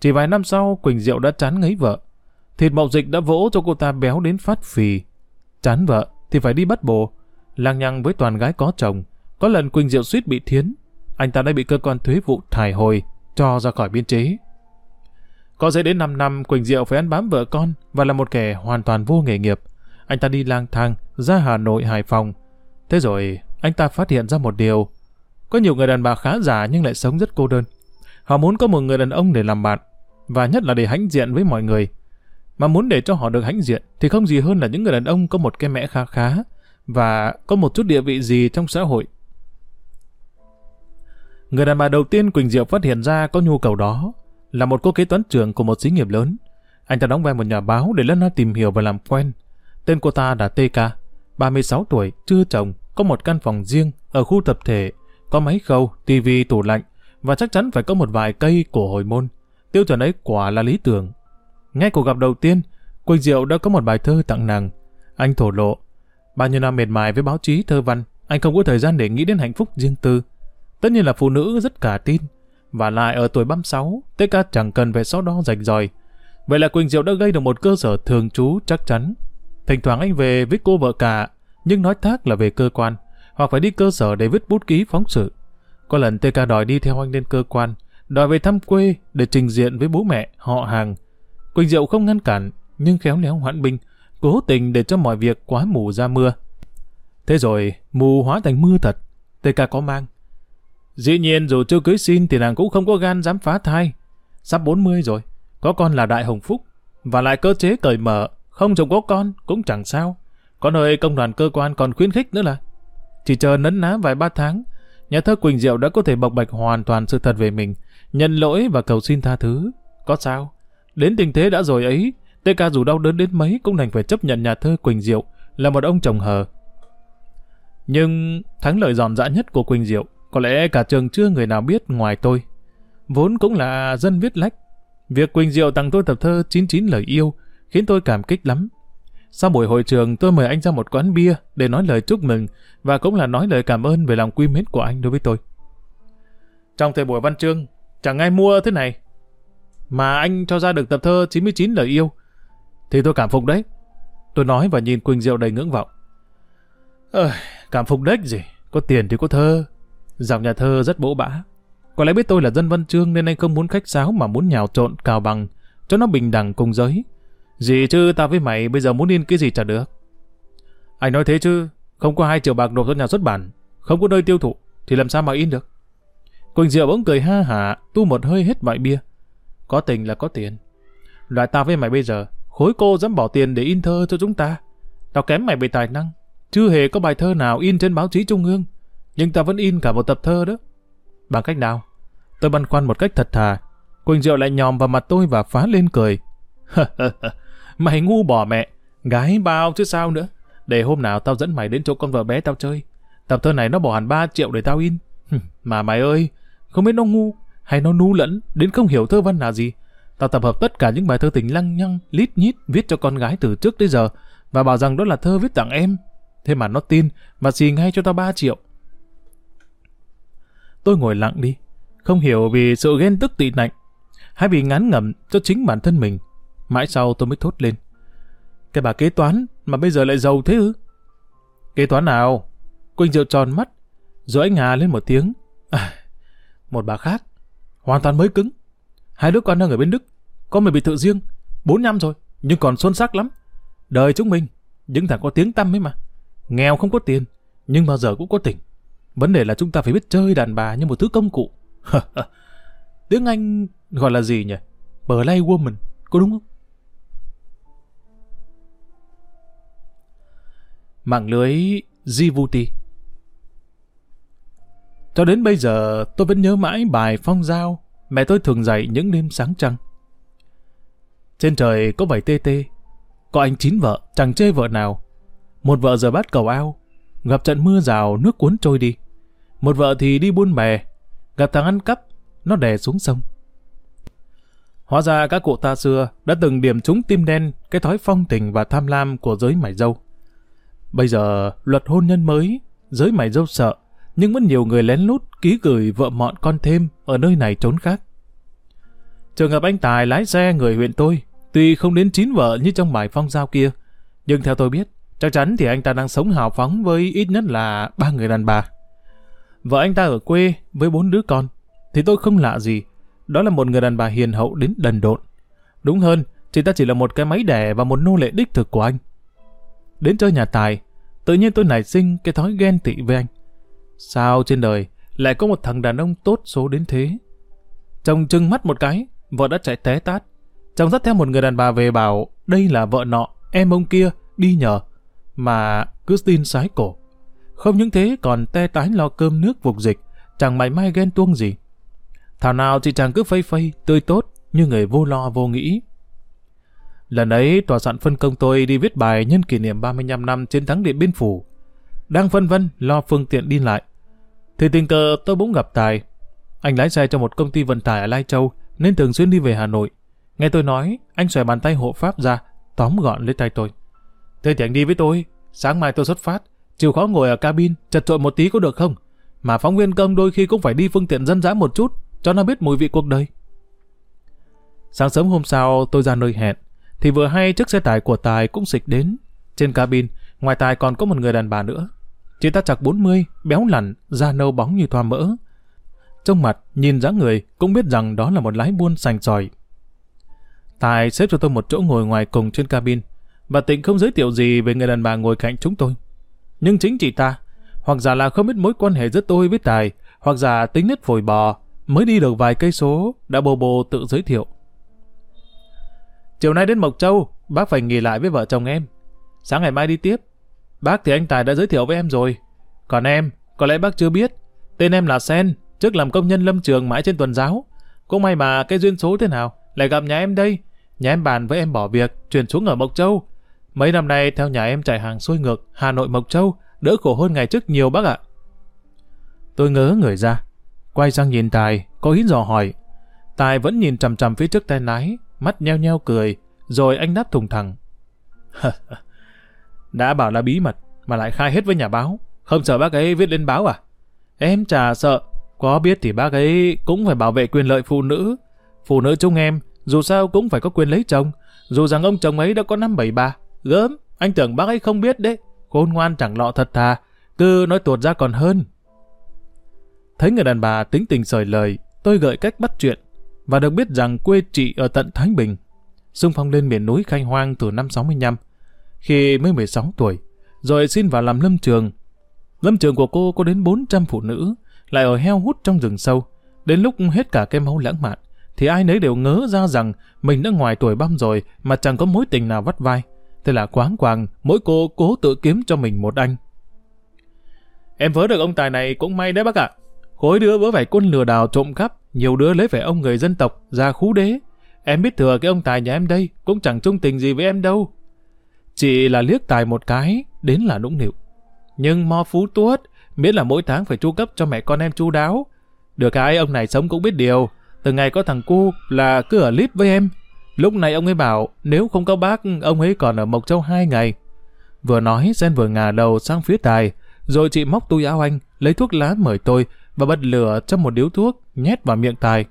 Speaker 1: Chỉ vài năm sau, Quỳnh Diệu đã chán ngấy vợ. Thịt mậu dịch đã vỗ cho cô ta béo đến phát phì. Chán vợ thì phải đi bắt bồ. Lang nhăng với toàn gái có chồng. Có lần Quỳnh Diệu suýt bị thiến. Anh ta đã bị cơ quan thuế vụ thải hồi, cho ra khỏi biên chế. Có dễ đến 5 năm Quỳnh Diệu phải ăn bám vợ con và là một kẻ hoàn toàn vô nghề nghiệp. Anh ta đi lang thang ra Hà Nội, Hải Phòng. Thế rồi anh ta phát hiện ra một điều. Có nhiều người đàn bà khá giả nhưng lại sống rất cô đơn. Họ muốn có một người đàn ông để làm bạn và nhất là để hãnh diện với mọi người. Mà muốn để cho họ được hãnh diện thì không gì hơn là những người đàn ông có một cái mẽ khá khá và có một chút địa vị gì trong xã hội. Người đàn bà đầu tiên Quỳnh Diệu phát hiện ra có nhu cầu đó là một cô kế toán trưởng của một xí nghiệp lớn. Anh ta đóng vai một nhà báo để lân la tìm hiểu và làm quen. Tên cô ta là TK, 36 tuổi, chưa chồng, có một căn phòng riêng ở khu tập thể, có máy khâu, tivi, tủ lạnh và chắc chắn phải có một vài cây của hồi môn. Tiêu chuẩn ấy quả là lý tưởng. Ngay cuộc gặp đầu tiên, Quỳnh Diệu đã có một bài thơ tặng nàng. Anh thổ lộ, bao nhiêu năm mệt mài với báo chí thơ văn, anh không có thời gian để nghĩ đến hạnh phúc riêng tư. Tất nhiên là phụ nữ rất cả tin, và lại ở tuổi 36, TK chẳng cần phải so đo rạch ròi. Vậy là Quỳnh Diệu đã gây được một cơ sở thường trú chắc chắn. Thỉnh thoảng anh về với cô vợ cả, nhưng nói thác là về cơ quan, hoặc phải đi cơ sở để viết bút ký phóng sự. Có lần TK đòi đi theo anh lên cơ quan, đòi về thăm quê để trình diện với bố mẹ, họ hàng. Quỳnh Diệu không ngăn cản, nhưng khéo léo hoãn binh, cố tình để cho mọi việc quá mù ra mưa. Thế rồi, mù hóa thành mưa thật, TK có mang. Dĩ nhiên dù chưa cưới xin thì nàng cũng không có gan dám phá thai. Sắp 40 rồi, có con là đại hồng phúc, và lại cơ chế cởi mở, không chồng có con cũng chẳng sao. Có nơi công đoàn cơ quan còn khuyến khích nữa là. Chỉ chờ nấn ná vài ba tháng, nhà thơ Quỳnh Diệu đã có thể bộc bạch hoàn toàn sự thật về mình, nhận lỗi và cầu xin tha thứ. Có sao? Đến tình thế đã rồi ấy, TK dù đau đớn đến mấy cũng đành phải chấp nhận nhà thơ Quỳnh Diệu là một ông chồng hờ. Nhưng thắng lợi giòn dã nhất của Quỳnh Diệu có lẽ cả trường chưa người nào biết ngoài tôi. Vốn cũng là dân viết lách. Việc Quỳnh Diệu tặng tôi tập thơ 99 lời yêu khiến tôi cảm kích lắm. Sau buổi hội trường tôi mời anh ra một quán bia để nói lời chúc mừng và cũng là nói lời cảm ơn về lòng quy mến của anh đối với tôi. Trong thời buổi văn chương, chẳng ai mua thế này. Mà anh cho ra được tập thơ 99 lời yêu thì tôi cảm phục đấy. Tôi nói và nhìn Quỳnh Diệu đầy ngưỡng vọng. Ơi, cảm phục đếch gì, có tiền thì có thơ. Dòng nhà thơ rất bỗ bã. Có lẽ biết tôi là dân văn chương nên anh không muốn khách sáo mà muốn nhào trộn cào bằng cho nó bình đẳng cùng giới. Gì chứ ta với mày bây giờ muốn in cái gì chả được. Anh nói thế chứ, không có hai triệu bạc nộp cho nhà xuất bản, không có nơi tiêu thụ, thì làm sao mà in được. Quỳnh Diệu bỗng cười ha hả, tu một hơi hết mọi bia. Có tình là có tiền. Loại tao với mày bây giờ, khối cô dám bỏ tiền để in thơ cho chúng ta. Tao kém mày về tài năng, chưa hề có bài thơ nào in trên báo chí trung ương. nhưng ta vẫn in cả một tập thơ đó. Bằng cách nào? Tôi băn khoăn một cách thật thà. Quỳnh Diệu lại nhòm vào mặt tôi và phá lên cười. mày ngu bỏ mẹ, gái bao chứ sao nữa. Để hôm nào tao dẫn mày đến chỗ con vợ bé tao chơi. Tập thơ này nó bỏ hẳn 3 triệu để tao in. mà mày ơi, không biết nó ngu hay nó nú lẫn đến không hiểu thơ văn là gì. Tao tập hợp tất cả những bài thơ tình lăng nhăng, lít nhít viết cho con gái từ trước tới giờ và bảo rằng đó là thơ viết tặng em. Thế mà nó tin và xì ngay cho tao 3 triệu. Tôi ngồi lặng đi, không hiểu vì sự ghen tức tị nạnh hay vì ngán ngẩm cho chính bản thân mình. Mãi sau tôi mới thốt lên. Cái bà kế toán mà bây giờ lại giàu thế ư? Kế toán nào? Quỳnh Diệu tròn mắt, rồi anh Hà lên một tiếng. À, một bà khác, hoàn toàn mới cứng. Hai đứa con đang ở bên Đức, con mình bị tự riêng, bốn năm rồi, nhưng còn xuân sắc lắm. Đời chúng mình, những thằng có tiếng tăm ấy mà. Nghèo không có tiền, nhưng bao giờ cũng có tình. Vấn đề là chúng ta phải biết chơi đàn bà như một thứ công cụ. tiếng Anh gọi là gì nhỉ? Play woman, có đúng không? Mạng lưới Djibouti Cho đến bây giờ tôi vẫn nhớ mãi bài phong giao mẹ tôi thường dạy những đêm sáng trăng. Trên trời có bảy tê tê, có anh chín vợ, chẳng chê vợ nào. Một vợ giờ bắt cầu ao, gặp trận mưa rào nước cuốn trôi đi. Một vợ thì đi buôn bè, gặp thằng ăn cắp, nó đè xuống sông. Hóa ra các cụ ta xưa đã từng điểm trúng tim đen cái thói phong tình và tham lam của giới mải dâu. Bây giờ, luật hôn nhân mới, giới mải dâu sợ, nhưng vẫn nhiều người lén lút ký gửi vợ mọn con thêm ở nơi này trốn khác. Trường hợp anh Tài lái xe người huyện tôi, tuy không đến chín vợ như trong bài phong giao kia, nhưng theo tôi biết, chắc chắn thì anh ta đang sống hào phóng với ít nhất là ba người đàn bà. Vợ anh ta ở quê với bốn đứa con, thì tôi không lạ gì, đó là một người đàn bà hiền hậu đến đần độn. Đúng hơn, chị ta chỉ là một cái máy đẻ và một nô lệ đích thực của anh. Đến chơi nhà Tài, tự nhiên tôi nảy sinh cái thói ghen tị với anh. Sao trên đời lại có một thằng đàn ông tốt số đến thế? Chồng trưng mắt một cái, vợ đã chạy té tát. Chồng dắt theo một người đàn bà về bảo đây là vợ nọ, em ông kia, đi nhờ. Mà cứ tin sái cổ. Không những thế còn te tái lo cơm nước vục dịch, chẳng mảy may ghen tuông gì. Thảo nào chị chàng cứ phây phây, tươi tốt, như người vô lo vô nghĩ. Lần ấy, tòa soạn phân công tôi đi viết bài nhân kỷ niệm 35 năm chiến thắng Điện Biên Phủ. Đang phân vân lo phương tiện đi lại. Thì tình cờ tôi bỗng gặp Tài. Anh lái xe cho một công ty vận tải ở Lai Châu nên thường xuyên đi về Hà Nội. Nghe tôi nói, anh xòe bàn tay hộ pháp ra, tóm gọn lấy tay tôi. Thế thì anh đi với tôi, sáng mai tôi xuất phát, chịu khó ngồi ở cabin, chật trội một tí có được không? Mà phóng viên công đôi khi cũng phải đi phương tiện dân dã một chút, cho nó biết mùi vị cuộc đời. Sáng sớm hôm sau tôi ra nơi hẹn, thì vừa hay chiếc xe tải của Tài cũng xịch đến. Trên cabin, ngoài Tài còn có một người đàn bà nữa. Chị ta chặt 40, béo lặn, da nâu bóng như thoa mỡ. Trong mặt, nhìn dáng người, cũng biết rằng đó là một lái buôn sành sỏi. Tài xếp cho tôi một chỗ ngồi ngoài cùng trên cabin, và tịnh không giới thiệu gì về người đàn bà ngồi cạnh chúng tôi. Nhưng chính chị ta, hoặc giả là không biết mối quan hệ giữa tôi với Tài, hoặc giả tính nết phổi bò, mới đi được vài cây số, đã bồ bồ tự giới thiệu. Chiều nay đến Mộc Châu, bác phải nghỉ lại với vợ chồng em. Sáng ngày mai đi tiếp. Bác thì anh Tài đã giới thiệu với em rồi. Còn em, có lẽ bác chưa biết. Tên em là Sen, trước làm công nhân lâm trường mãi trên tuần giáo. Cũng may mà cái duyên số thế nào, lại gặp nhà em đây. Nhà em bàn với em bỏ việc, chuyển xuống ở Mộc Châu. Mấy năm nay theo nhà em chạy hàng xuôi ngược Hà Nội Mộc Châu, đỡ khổ hơn ngày trước nhiều bác ạ. Tôi ngớ người ra, quay sang nhìn Tài, có ý dò hỏi. Tài vẫn nhìn chằm chằm phía trước tay lái, mắt nheo nheo cười, rồi anh đáp thùng thẳng. Đã bảo là bí mật, mà lại khai hết với nhà báo. Không sợ bác ấy viết lên báo à? Em chả sợ, có biết thì bác ấy cũng phải bảo vệ quyền lợi phụ nữ. Phụ nữ chúng em, dù sao cũng phải có quyền lấy chồng, dù rằng ông chồng ấy đã có năm bảy bà. Gớm, anh tưởng bác ấy không biết đấy. Khôn ngoan chẳng lọ thật thà, cứ nói tuột ra còn hơn. Thấy người đàn bà tính tình sởi lời, tôi gợi cách bắt chuyện và được biết rằng quê chị ở tận Thái Bình. Xung phong lên miền núi Khanh hoang từ năm 65, khi mới 16 tuổi, rồi xin vào làm lâm trường. Lâm trường của cô có đến 400 phụ nữ, lại ở heo hút trong rừng sâu. Đến lúc hết cả cái máu lãng mạn, thì ai nấy đều ngớ ra rằng mình đã ngoài tuổi băm rồi mà chẳng có mối tình nào vắt vai. Thế là quáng quàng, mỗi cô cố tự kiếm cho mình một anh. Em vớ được ông Tài này cũng may đấy bác ạ. Khối đứa vớ phải quân lừa đảo trộm cắp, nhiều đứa lấy phải ông người dân tộc, ra khú đế. Em biết thừa cái ông Tài nhà em đây, cũng chẳng trung tình gì với em đâu. Chị là liếc Tài một cái, đến là nũng nịu. Nhưng mo phú tuốt, miễn là mỗi tháng phải chu cấp cho mẹ con em chu đáo. Được cái ông này sống cũng biết điều, từ ngày có thằng cu là cứ ở lip với em. Lúc này ông ấy bảo nếu không có bác, ông ấy còn ở Mộc Châu hai ngày. Vừa nói, Sen vừa ngả đầu sang phía Tài, rồi chị móc túi áo anh, lấy thuốc lá mời tôi và bật lửa trong một điếu thuốc, nhét vào miệng Tài.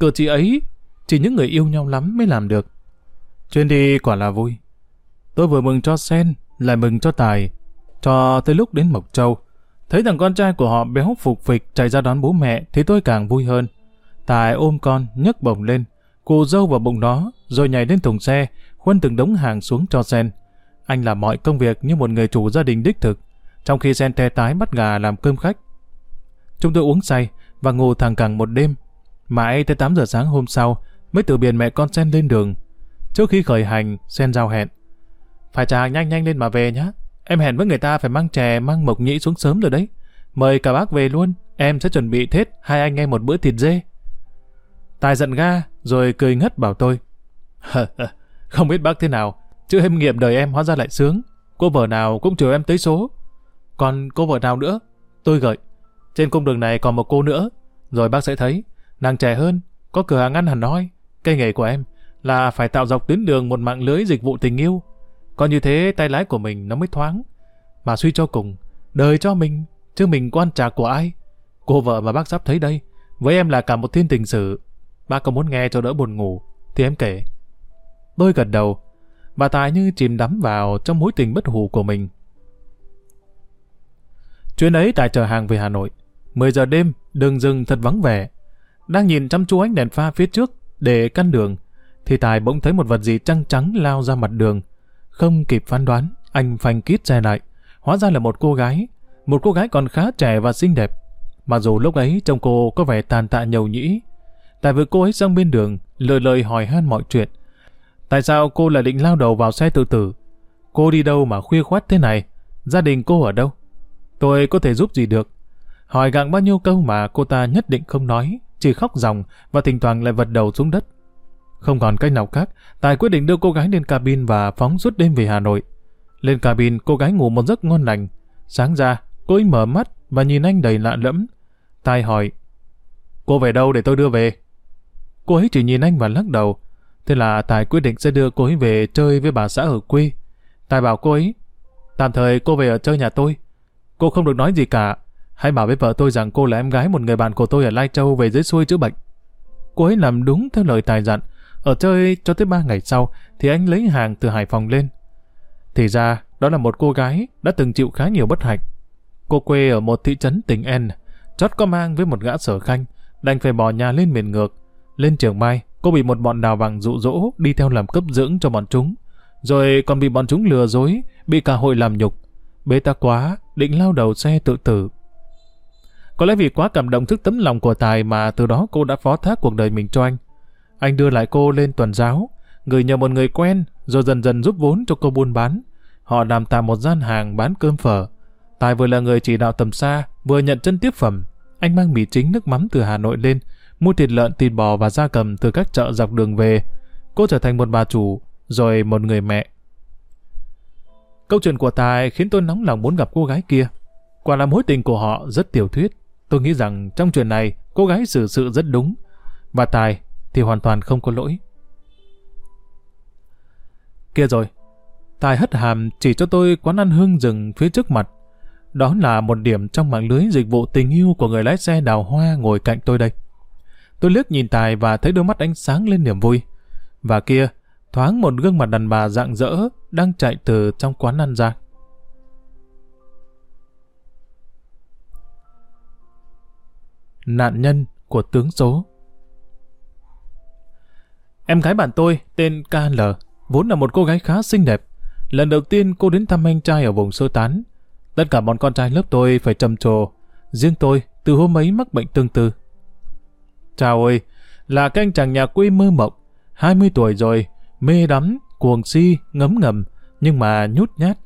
Speaker 1: Cử chị ấy, chỉ những người yêu nhau lắm mới làm được. Chuyến đi quả là vui. Tôi vừa mừng cho Sen, lại mừng cho Tài. Cho tới lúc đến Mộc Châu, thấy thằng con trai của họ béo phục phịch chạy ra đón bố mẹ thì tôi càng vui hơn. Tài ôm con, nhấc bổng lên, cù dâu vào bụng nó, rồi nhảy lên thùng xe, khuân từng đống hàng xuống cho Sen. Anh làm mọi công việc như một người chủ gia đình đích thực, trong khi Sen te tái bắt gà làm cơm khách. Chúng tôi uống say và ngủ thẳng cẳng một đêm. Mãi tới 8 giờ sáng hôm sau mới từ biển mẹ con Sen lên đường. Trước khi khởi hành, Sen giao hẹn. Phải trả nhanh nhanh lên mà về nhá. Em hẹn với người ta phải mang chè, mang mộc nhĩ xuống sớm rồi đấy. Mời cả bác về luôn, em sẽ chuẩn bị thết hai anh em một bữa thịt dê. Tài giận ga, rồi cười ngất bảo tôi. Không biết bác thế nào, chứ em nghiệm đời em hóa ra lại sướng. Cô vợ nào cũng chiều em tới số. Còn cô vợ nào nữa? Tôi gợi. Trên cung đường này còn một cô nữa. Rồi bác sẽ thấy, nàng trẻ hơn, có cửa hàng ăn hẳn hoi. Cây nghề của em là phải tạo dọc tuyến đường một mạng lưới dịch vụ tình yêu. Còn như thế tay lái của mình nó mới thoáng. Mà suy cho cùng, đời cho mình, chứ mình quan trả của ai. Cô vợ mà bác sắp thấy đây, với em là cả một thiên tình sử. Bác có muốn nghe cho đỡ buồn ngủ, thì em kể. Tôi gật đầu, bà Tài như chìm đắm vào trong mối tình bất hủ của mình. Chuyến ấy Tài chở hàng về Hà Nội. 10 giờ đêm, đường rừng thật vắng vẻ. Đang nhìn chăm chú ánh đèn pha phía trước để căn đường, thì Tài bỗng thấy một vật gì trăng trắng lao ra mặt đường. Không kịp phán đoán, anh phanh kít xe lại. Hóa ra là một cô gái, một cô gái còn khá trẻ và xinh đẹp. Mặc dù lúc ấy trông cô có vẻ tàn tạ nhầu nhĩ. tại vừa cô ấy sang bên đường, lời lời hỏi han mọi chuyện. Tại sao cô lại định lao đầu vào xe tự tử? Cô đi đâu mà khuya khoát thế này? Gia đình cô ở đâu? Tôi có thể giúp gì được? Hỏi gặng bao nhiêu câu mà cô ta nhất định không nói, chỉ khóc ròng và thỉnh thoảng lại vật đầu xuống đất. Không còn cách nào khác, Tài quyết định đưa cô gái lên cabin và phóng suốt đêm về Hà Nội. Lên cabin, cô gái ngủ một giấc ngon lành. Sáng ra, cô ấy mở mắt và nhìn anh đầy lạ lẫm. Tài hỏi, cô về đâu để tôi đưa về? Cô ấy chỉ nhìn anh và lắc đầu. Thế là Tài quyết định sẽ đưa cô ấy về chơi với bà xã ở quê. Tài bảo cô ấy, tạm thời cô về ở chơi nhà tôi. Cô không được nói gì cả. Hãy bảo với vợ tôi rằng cô là em gái một người bạn của tôi ở Lai Châu về dưới xuôi chữa bệnh. Cô ấy làm đúng theo lời Tài dặn. Ở chơi cho tới ba ngày sau thì anh lấy hàng từ Hải Phòng lên. Thì ra, đó là một cô gái đã từng chịu khá nhiều bất hạnh. Cô quê ở một thị trấn tỉnh N, chót có mang với một gã sở khanh, đành phải bỏ nhà lên miền ngược. Lên trường Mai, cô bị một bọn đào vàng dụ dỗ đi theo làm cấp dưỡng cho bọn chúng. Rồi còn bị bọn chúng lừa dối, bị cả hội làm nhục. Bế tắc quá, định lao đầu xe tự tử. Có lẽ vì quá cảm động trước tấm lòng của Tài mà từ đó cô đã phó thác cuộc đời mình cho anh. Anh đưa lại cô lên tuần giáo, gửi nhờ một người quen, rồi dần dần giúp vốn cho cô buôn bán. Họ làm tạm một gian hàng bán cơm phở. Tài vừa là người chỉ đạo tầm xa, vừa nhận chân tiếp phẩm. Anh mang mì chính nước mắm từ Hà Nội lên, mua thịt lợn, thịt bò và da cầm từ các chợ dọc đường về. Cô trở thành một bà chủ, rồi một người mẹ. Câu chuyện của Tài khiến tôi nóng lòng muốn gặp cô gái kia. Quả là mối tình của họ rất tiểu thuyết. Tôi nghĩ rằng trong chuyện này, cô gái xử sự rất đúng. Và Tài thì hoàn toàn không có lỗi. Kia rồi, Tài hất hàm chỉ cho tôi quán ăn hương rừng phía trước mặt. Đó là một điểm trong mạng lưới dịch vụ tình yêu của người lái xe đào hoa ngồi cạnh tôi đây. Tôi liếc nhìn Tài và thấy đôi mắt ánh sáng lên niềm vui. Và kia, thoáng một gương mặt đàn bà dạng dỡ đang chạy từ trong quán ăn ra. Nạn nhân của tướng số Em gái bạn tôi, tên KL, vốn là một cô gái khá xinh đẹp. Lần đầu tiên cô đến thăm anh trai ở vùng sơ tán. Tất cả bọn con trai lớp tôi phải trầm trồ. Riêng tôi, từ hôm ấy mắc bệnh tương tự. Chào ơi, là cái anh chàng nhà quê mơ mộng. 20 tuổi rồi, mê đắm, cuồng si, ngấm ngầm, nhưng mà nhút nhát.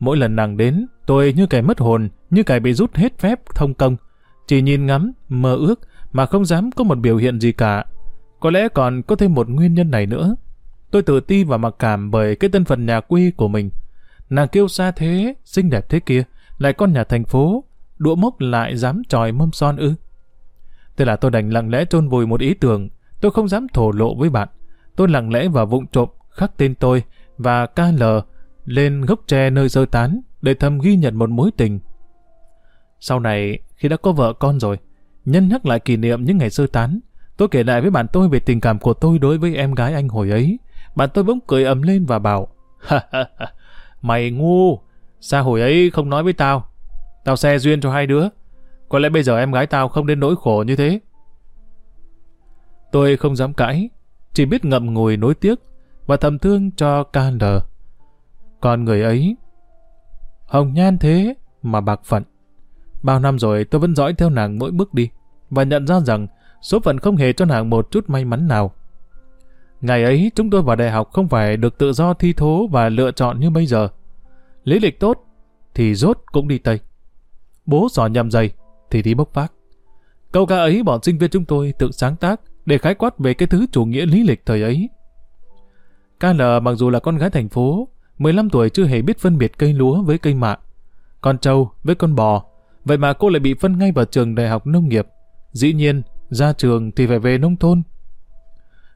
Speaker 1: Mỗi lần nàng đến, tôi như kẻ mất hồn, như kẻ bị rút hết phép thông công. Chỉ nhìn ngắm, mơ ước, mà không dám có một biểu hiện gì cả. Có lẽ còn có thêm một nguyên nhân này nữa. Tôi tự ti và mặc cảm bởi cái thân phận nhà quê của mình. Nàng kêu xa thế, xinh đẹp thế kia, lại con nhà thành phố, đũa mốc lại dám tròi mâm son ư. Thế là tôi đành lặng lẽ chôn vùi một ý tưởng, tôi không dám thổ lộ với bạn. Tôi lặng lẽ và vụng trộm khắc tên tôi và KL lên gốc tre nơi sơ tán để thầm ghi nhận một mối tình. Sau này, khi đã có vợ con rồi, nhân nhắc lại kỷ niệm những ngày sơ tán, tôi kể lại với bạn tôi về tình cảm của tôi đối với em gái anh hồi ấy. Bạn tôi bỗng cười ầm lên và bảo, ha ha ha, mày ngu, sao hồi ấy không nói với tao? Tao xe duyên cho hai đứa. Có lẽ bây giờ em gái tao không đến nỗi khổ như thế. Tôi không dám cãi, chỉ biết ngậm ngùi nối tiếc và thầm thương cho KL. Còn người ấy, hồng nhan thế mà bạc phận. Bao năm rồi tôi vẫn dõi theo nàng mỗi bước đi và nhận ra rằng số phận không hề cho nàng một chút may mắn nào. Ngày ấy chúng tôi vào đại học không phải được tự do thi thố và lựa chọn như bây giờ. Lý lịch tốt thì rốt cũng đi Tây. Bố sò nhầm dày thì đi bốc phát Câu ca ấy bọn sinh viên chúng tôi tự sáng tác để khái quát về cái thứ chủ nghĩa lý lịch thời ấy. KL mặc dù là con gái thành phố, 15 tuổi chưa hề biết phân biệt cây lúa với cây mạ, con trâu với con bò, vậy mà cô lại bị phân ngay vào trường đại học nông nghiệp. Dĩ nhiên, ra trường thì phải về nông thôn.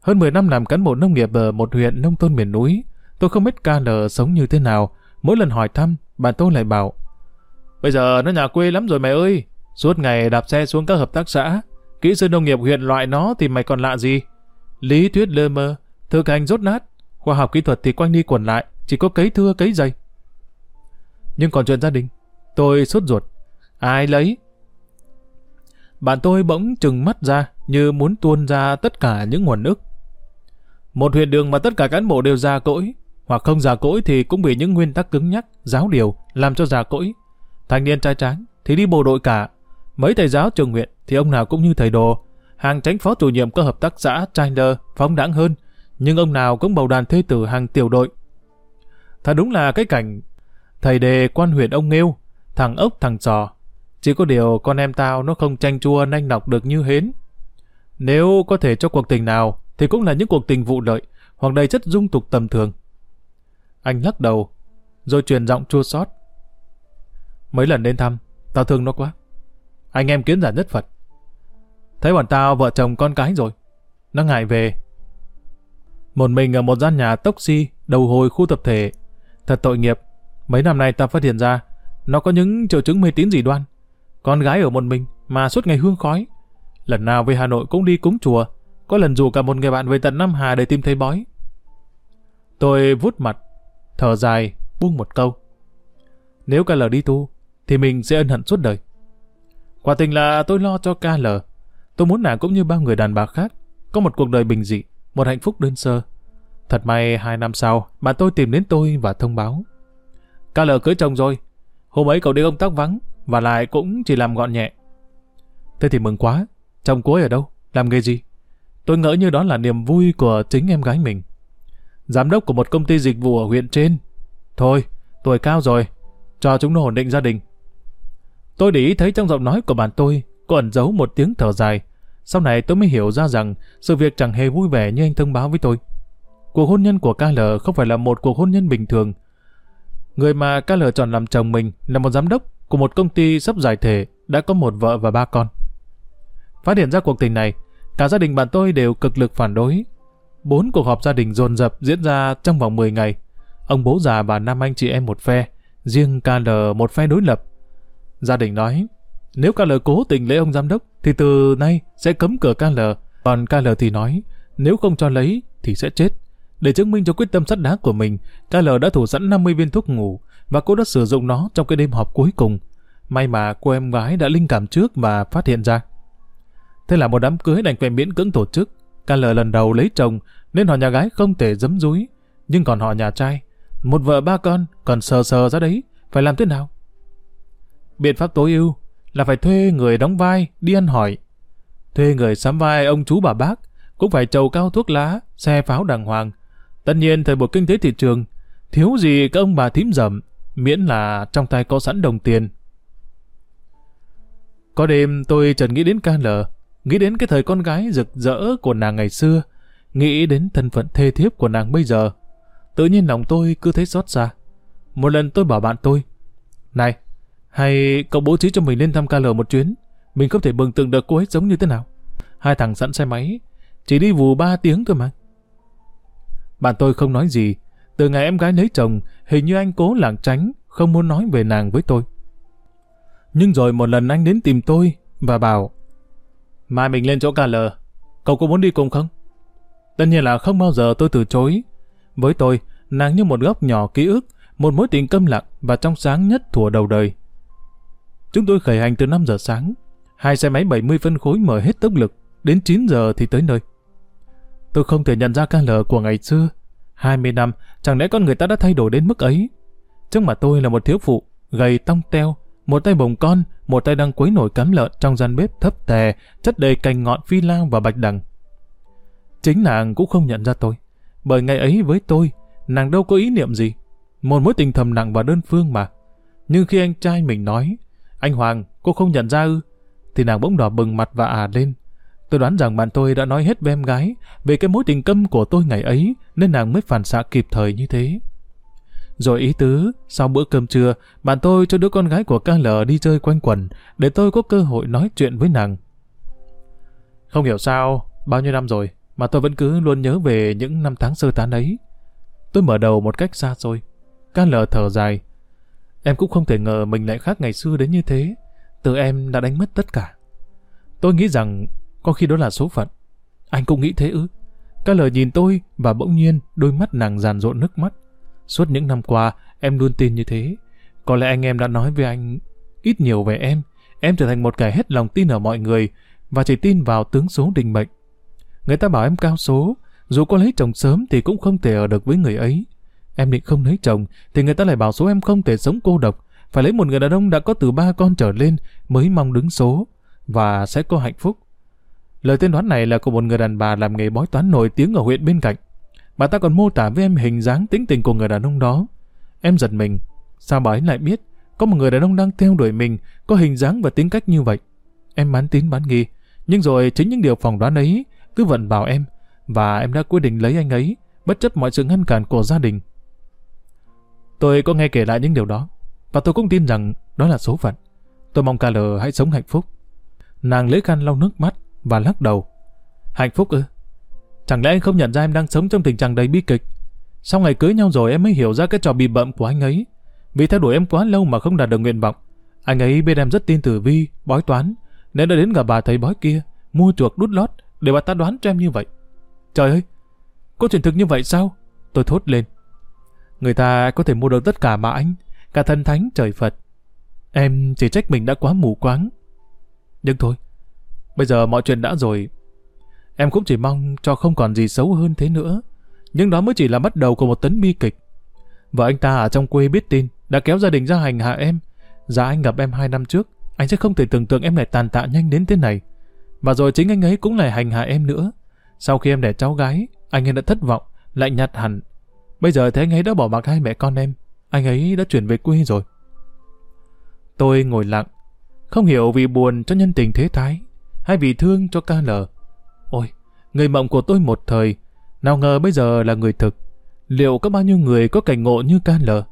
Speaker 1: Hơn 10 năm làm cán bộ nông nghiệp ở một huyện nông thôn miền núi, tôi không biết KL sống như thế nào. Mỗi lần hỏi thăm, bà tôi lại bảo, Bây giờ nó nhà quê lắm rồi mẹ ơi, suốt ngày đạp xe xuống các hợp tác xã, kỹ sư nông nghiệp huyện loại nó thì mày còn lạ gì? Lý thuyết lơ mơ, thực hành rốt nát, khoa học kỹ thuật thì quanh đi quẩn lại, chỉ có cấy thưa cấy dày. Nhưng còn chuyện gia đình, tôi sốt ruột. Ai lấy? Bạn tôi bỗng trừng mắt ra như muốn tuôn ra tất cả những nguồn ức. Một huyện đường mà tất cả cán bộ đều già cỗi, hoặc không già cỗi thì cũng bị những nguyên tắc cứng nhắc, giáo điều làm cho già cỗi. Thanh niên trai tráng thì đi bộ đội cả. Mấy thầy giáo trường huyện thì ông nào cũng như thầy đồ. Hàng tránh phó chủ nhiệm có hợp tác xã Chandler phóng đẳng hơn, nhưng ông nào cũng bầu đàn thê tử hàng tiểu đội. Thật đúng là cái cảnh thầy đề quan huyện ông nghêu, thằng ốc thằng trò. Chỉ có điều con em tao nó không tranh chua nanh nọc được như hến. Nếu có thể cho cuộc tình nào thì cũng là những cuộc tình vụ lợi hoặc đầy chất dung tục tầm thường. Anh lắc đầu, rồi truyền giọng chua xót. Mấy lần đến thăm, tao thương nó quá. Anh em kiến giả nhất Phật. Thấy bọn tao vợ chồng con cái rồi. Nó ngại về. Một mình ở một gian nhà tốc si, đầu hồi khu tập thể. Thật tội nghiệp. Mấy năm nay tao phát hiện ra, nó có những triệu chứng mê tín dị đoan. Con gái ở một mình, mà suốt ngày hương khói. Lần nào về Hà Nội cũng đi cúng chùa. Có lần rủ cả một người bạn về tận Nam Hà để tìm thấy bói. Tôi vút mặt, thở dài, buông một câu. Nếu KL đi tu, thì mình sẽ ân hận suốt đời. Quả tình là tôi lo cho KL. Tôi muốn nàng cũng như bao người đàn bà khác, có một cuộc đời bình dị, một hạnh phúc đơn sơ. Thật may hai năm sau, bà tôi tìm đến tôi và thông báo. KL cưới chồng rồi. Hôm ấy cậu đi công tác vắng, và lại cũng chỉ làm gọn nhẹ. Thế thì mừng quá. Chồng cô ấy ở đâu? Làm nghề gì? Tôi ngỡ như đó là niềm vui của chính em gái mình. Giám đốc của một công ty dịch vụ ở huyện trên. Thôi, tuổi cao rồi. Cho chúng nó ổn định gia đình. Tôi để ý thấy trong giọng nói của bạn tôi có ẩn giấu một tiếng thở dài. Sau này tôi mới hiểu ra rằng sự việc chẳng hề vui vẻ như anh thông báo với tôi. Cuộc hôn nhân của KL không phải là một cuộc hôn nhân bình thường. Người mà KL chọn làm chồng mình là một giám đốc của một công ty sắp giải thể đã có một vợ và ba con. Phát hiện ra cuộc tình này, cả gia đình bạn tôi đều cực lực phản đối. Bốn cuộc họp gia đình dồn dập diễn ra trong vòng 10 ngày. Ông bố già và năm anh chị em một phe, riêng KL một phe đối lập. Gia đình nói, nếu KL cố tình lấy ông giám đốc, thì từ nay sẽ cấm cửa KL. Còn KL thì nói, nếu không cho lấy, thì sẽ chết. Để chứng minh cho quyết tâm sắt đá của mình, KL đã thủ sẵn 50 viên thuốc ngủ và cô đã sử dụng nó trong cái đêm họp cuối cùng. May mà cô em gái đã linh cảm trước và phát hiện ra. Thế là một đám cưới đành phải miễn cưỡng tổ chức. KL lần đầu lấy chồng nên họ nhà gái không thể dấm dúi. Nhưng còn họ nhà trai, một vợ ba con còn sờ sờ ra đấy, phải làm thế nào? Biện pháp tối ưu là phải thuê người đóng vai đi ăn hỏi. Thuê người sắm vai ông chú bà bác, cũng phải trầu cao thuốc lá, xe pháo đàng hoàng. Tất nhiên thời buổi kinh tế thị trường, thiếu gì các ông bà thím dầm, miễn là trong tay có sẵn đồng tiền. Có đêm tôi chợt nghĩ đến KL, nghĩ đến cái thời con gái rực rỡ của nàng ngày xưa, nghĩ đến thân phận thê thiếp của nàng bây giờ. Tự nhiên lòng tôi cứ thấy xót xa. Một lần tôi bảo bạn tôi, Này, hay cậu bố trí cho mình lên thăm KL một chuyến, mình không thể bừng tượng được cô ấy giống như thế nào. Hai thằng sẵn xe máy, chỉ đi vù ba tiếng thôi mà. Bạn tôi không nói gì, từ ngày em gái lấy chồng, hình như anh cố lảng tránh, không muốn nói về nàng với tôi. Nhưng rồi một lần anh đến tìm tôi và bảo Mai mình lên chỗ KL, cậu có muốn đi cùng không? Tất nhiên là không bao giờ tôi từ chối. Với tôi, nàng như một góc nhỏ ký ức, một mối tình câm lặng và trong sáng nhất thủa đầu đời. Chúng tôi khởi hành từ 5 giờ sáng. Hai xe máy 70 phân khối mở hết tốc lực, đến 9 giờ thì tới nơi. Tôi không thể nhận ra KL của ngày xưa. 20 năm, chẳng lẽ con người ta đã thay đổi đến mức ấy? Trước mặt tôi là một thiếu phụ, gầy tông teo, một tay bồng con, một tay đang quấy nổi cắm lợn trong gian bếp thấp tè, chất đầy cành ngọn phi lao và bạch đằng. Chính nàng cũng không nhận ra tôi, bởi ngày ấy với tôi, nàng đâu có ý niệm gì. Một mối tình thầm nặng và đơn phương mà. Nhưng khi anh trai mình nói, anh Hoàng, cô không nhận ra ư? Thì nàng bỗng đỏ bừng mặt và à lên. Tôi đoán rằng bạn tôi đã nói hết với em gái về cái mối tình câm của tôi ngày ấy nên nàng mới phản xạ kịp thời như thế. Rồi ý tứ, sau bữa cơm trưa, bạn tôi cho đứa con gái của KL đi chơi quanh quần để tôi có cơ hội nói chuyện với nàng. Không hiểu sao, bao nhiêu năm rồi mà tôi vẫn cứ luôn nhớ về những năm tháng sơ tán ấy. Tôi mở đầu một cách xa xôi. KL thở dài. Em cũng không thể ngờ mình lại khác ngày xưa đến như thế. Từ em đã đánh mất tất cả. Tôi nghĩ rằng có khi đó là số phận. Anh cũng nghĩ thế ư? Các lời nhìn tôi và bỗng nhiên đôi mắt nàng giàn rộn nước mắt. Suốt những năm qua, em luôn tin như thế. Có lẽ anh em đã nói với anh ít nhiều về em. Em trở thành một kẻ hết lòng tin ở mọi người và chỉ tin vào tướng số định mệnh. Người ta bảo em cao số, dù có lấy chồng sớm thì cũng không thể ở được với người ấy. Em định không lấy chồng thì người ta lại bảo số em không thể sống cô độc. Phải lấy một người đàn ông đã có từ ba con trở lên mới mong đứng số và sẽ có hạnh phúc. Lời tiên đoán này là của một người đàn bà làm nghề bói toán nổi tiếng ở huyện bên cạnh. Bà ta còn mô tả với em hình dáng tính tình của người đàn ông đó. Em giật mình. Sao bà ấy lại biết có một người đàn ông đang theo đuổi mình, có hình dáng và tính cách như vậy? Em bán tín bán nghi. Nhưng rồi chính những điều phỏng đoán ấy cứ vận vào em và em đã quyết định lấy anh ấy bất chấp mọi sự ngăn cản của gia đình. Tôi có nghe kể lại những điều đó và tôi cũng tin rằng đó là số phận. Tôi mong KL hãy sống hạnh phúc. Nàng lấy khăn lau nước mắt và lắc đầu. Hạnh phúc ư? Chẳng lẽ anh không nhận ra em đang sống trong tình trạng đầy bi kịch? Sau ngày cưới nhau rồi em mới hiểu ra cái trò bị bậm của anh ấy. Vì theo đuổi em quá lâu mà không đạt được nguyện vọng. Anh ấy biết em rất tin tử vi, bói toán, nên đã đến gặp bà thầy bói kia, mua chuộc đút lót để bà ta đoán cho em như vậy. Trời ơi, có chuyện thực như vậy sao? Tôi thốt lên. Người ta có thể mua được tất cả mà anh, cả thần thánh trời Phật. Em chỉ trách mình đã quá mù quáng. Nhưng thôi, bây giờ mọi chuyện đã rồi, Em cũng chỉ mong cho không còn gì xấu hơn thế nữa. Nhưng đó mới chỉ là bắt đầu của một tấn bi kịch. Vợ anh ta ở trong quê biết tin, đã kéo gia đình ra hành hạ em. Giá anh gặp em hai năm trước, anh sẽ không thể tưởng tượng em lại tàn tạ nhanh đến thế này. Và rồi chính anh ấy cũng lại hành hạ em nữa. Sau khi em đẻ cháu gái, anh ấy đã thất vọng, lại nhặt hẳn. Bây giờ thấy anh ấy đã bỏ mặc hai mẹ con em, anh ấy đã chuyển về quê rồi. Tôi ngồi lặng, không hiểu vì buồn cho nhân tình thế thái, hay vì thương cho ca lờ. Ôi, người mộng của tôi một thời, nào ngờ bây giờ là người thực. Liệu có bao nhiêu người có cảnh ngộ như ca lờ,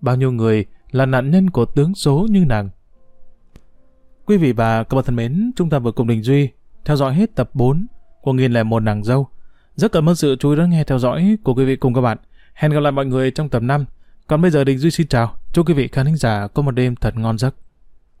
Speaker 1: Bao nhiêu người là nạn nhân của tướng số như nàng? Quý vị và các bạn thân mến, chúng ta vừa cùng Đình Duy theo dõi hết tập 4 của Nghìn lẻ một nàng dâu. Rất cảm ơn sự chú ý lắng nghe theo dõi của quý vị cùng các bạn. Hẹn gặp lại mọi người trong tập 5. Còn bây giờ Đình Duy xin chào. Chúc quý vị khán giả có một đêm thật ngon giấc.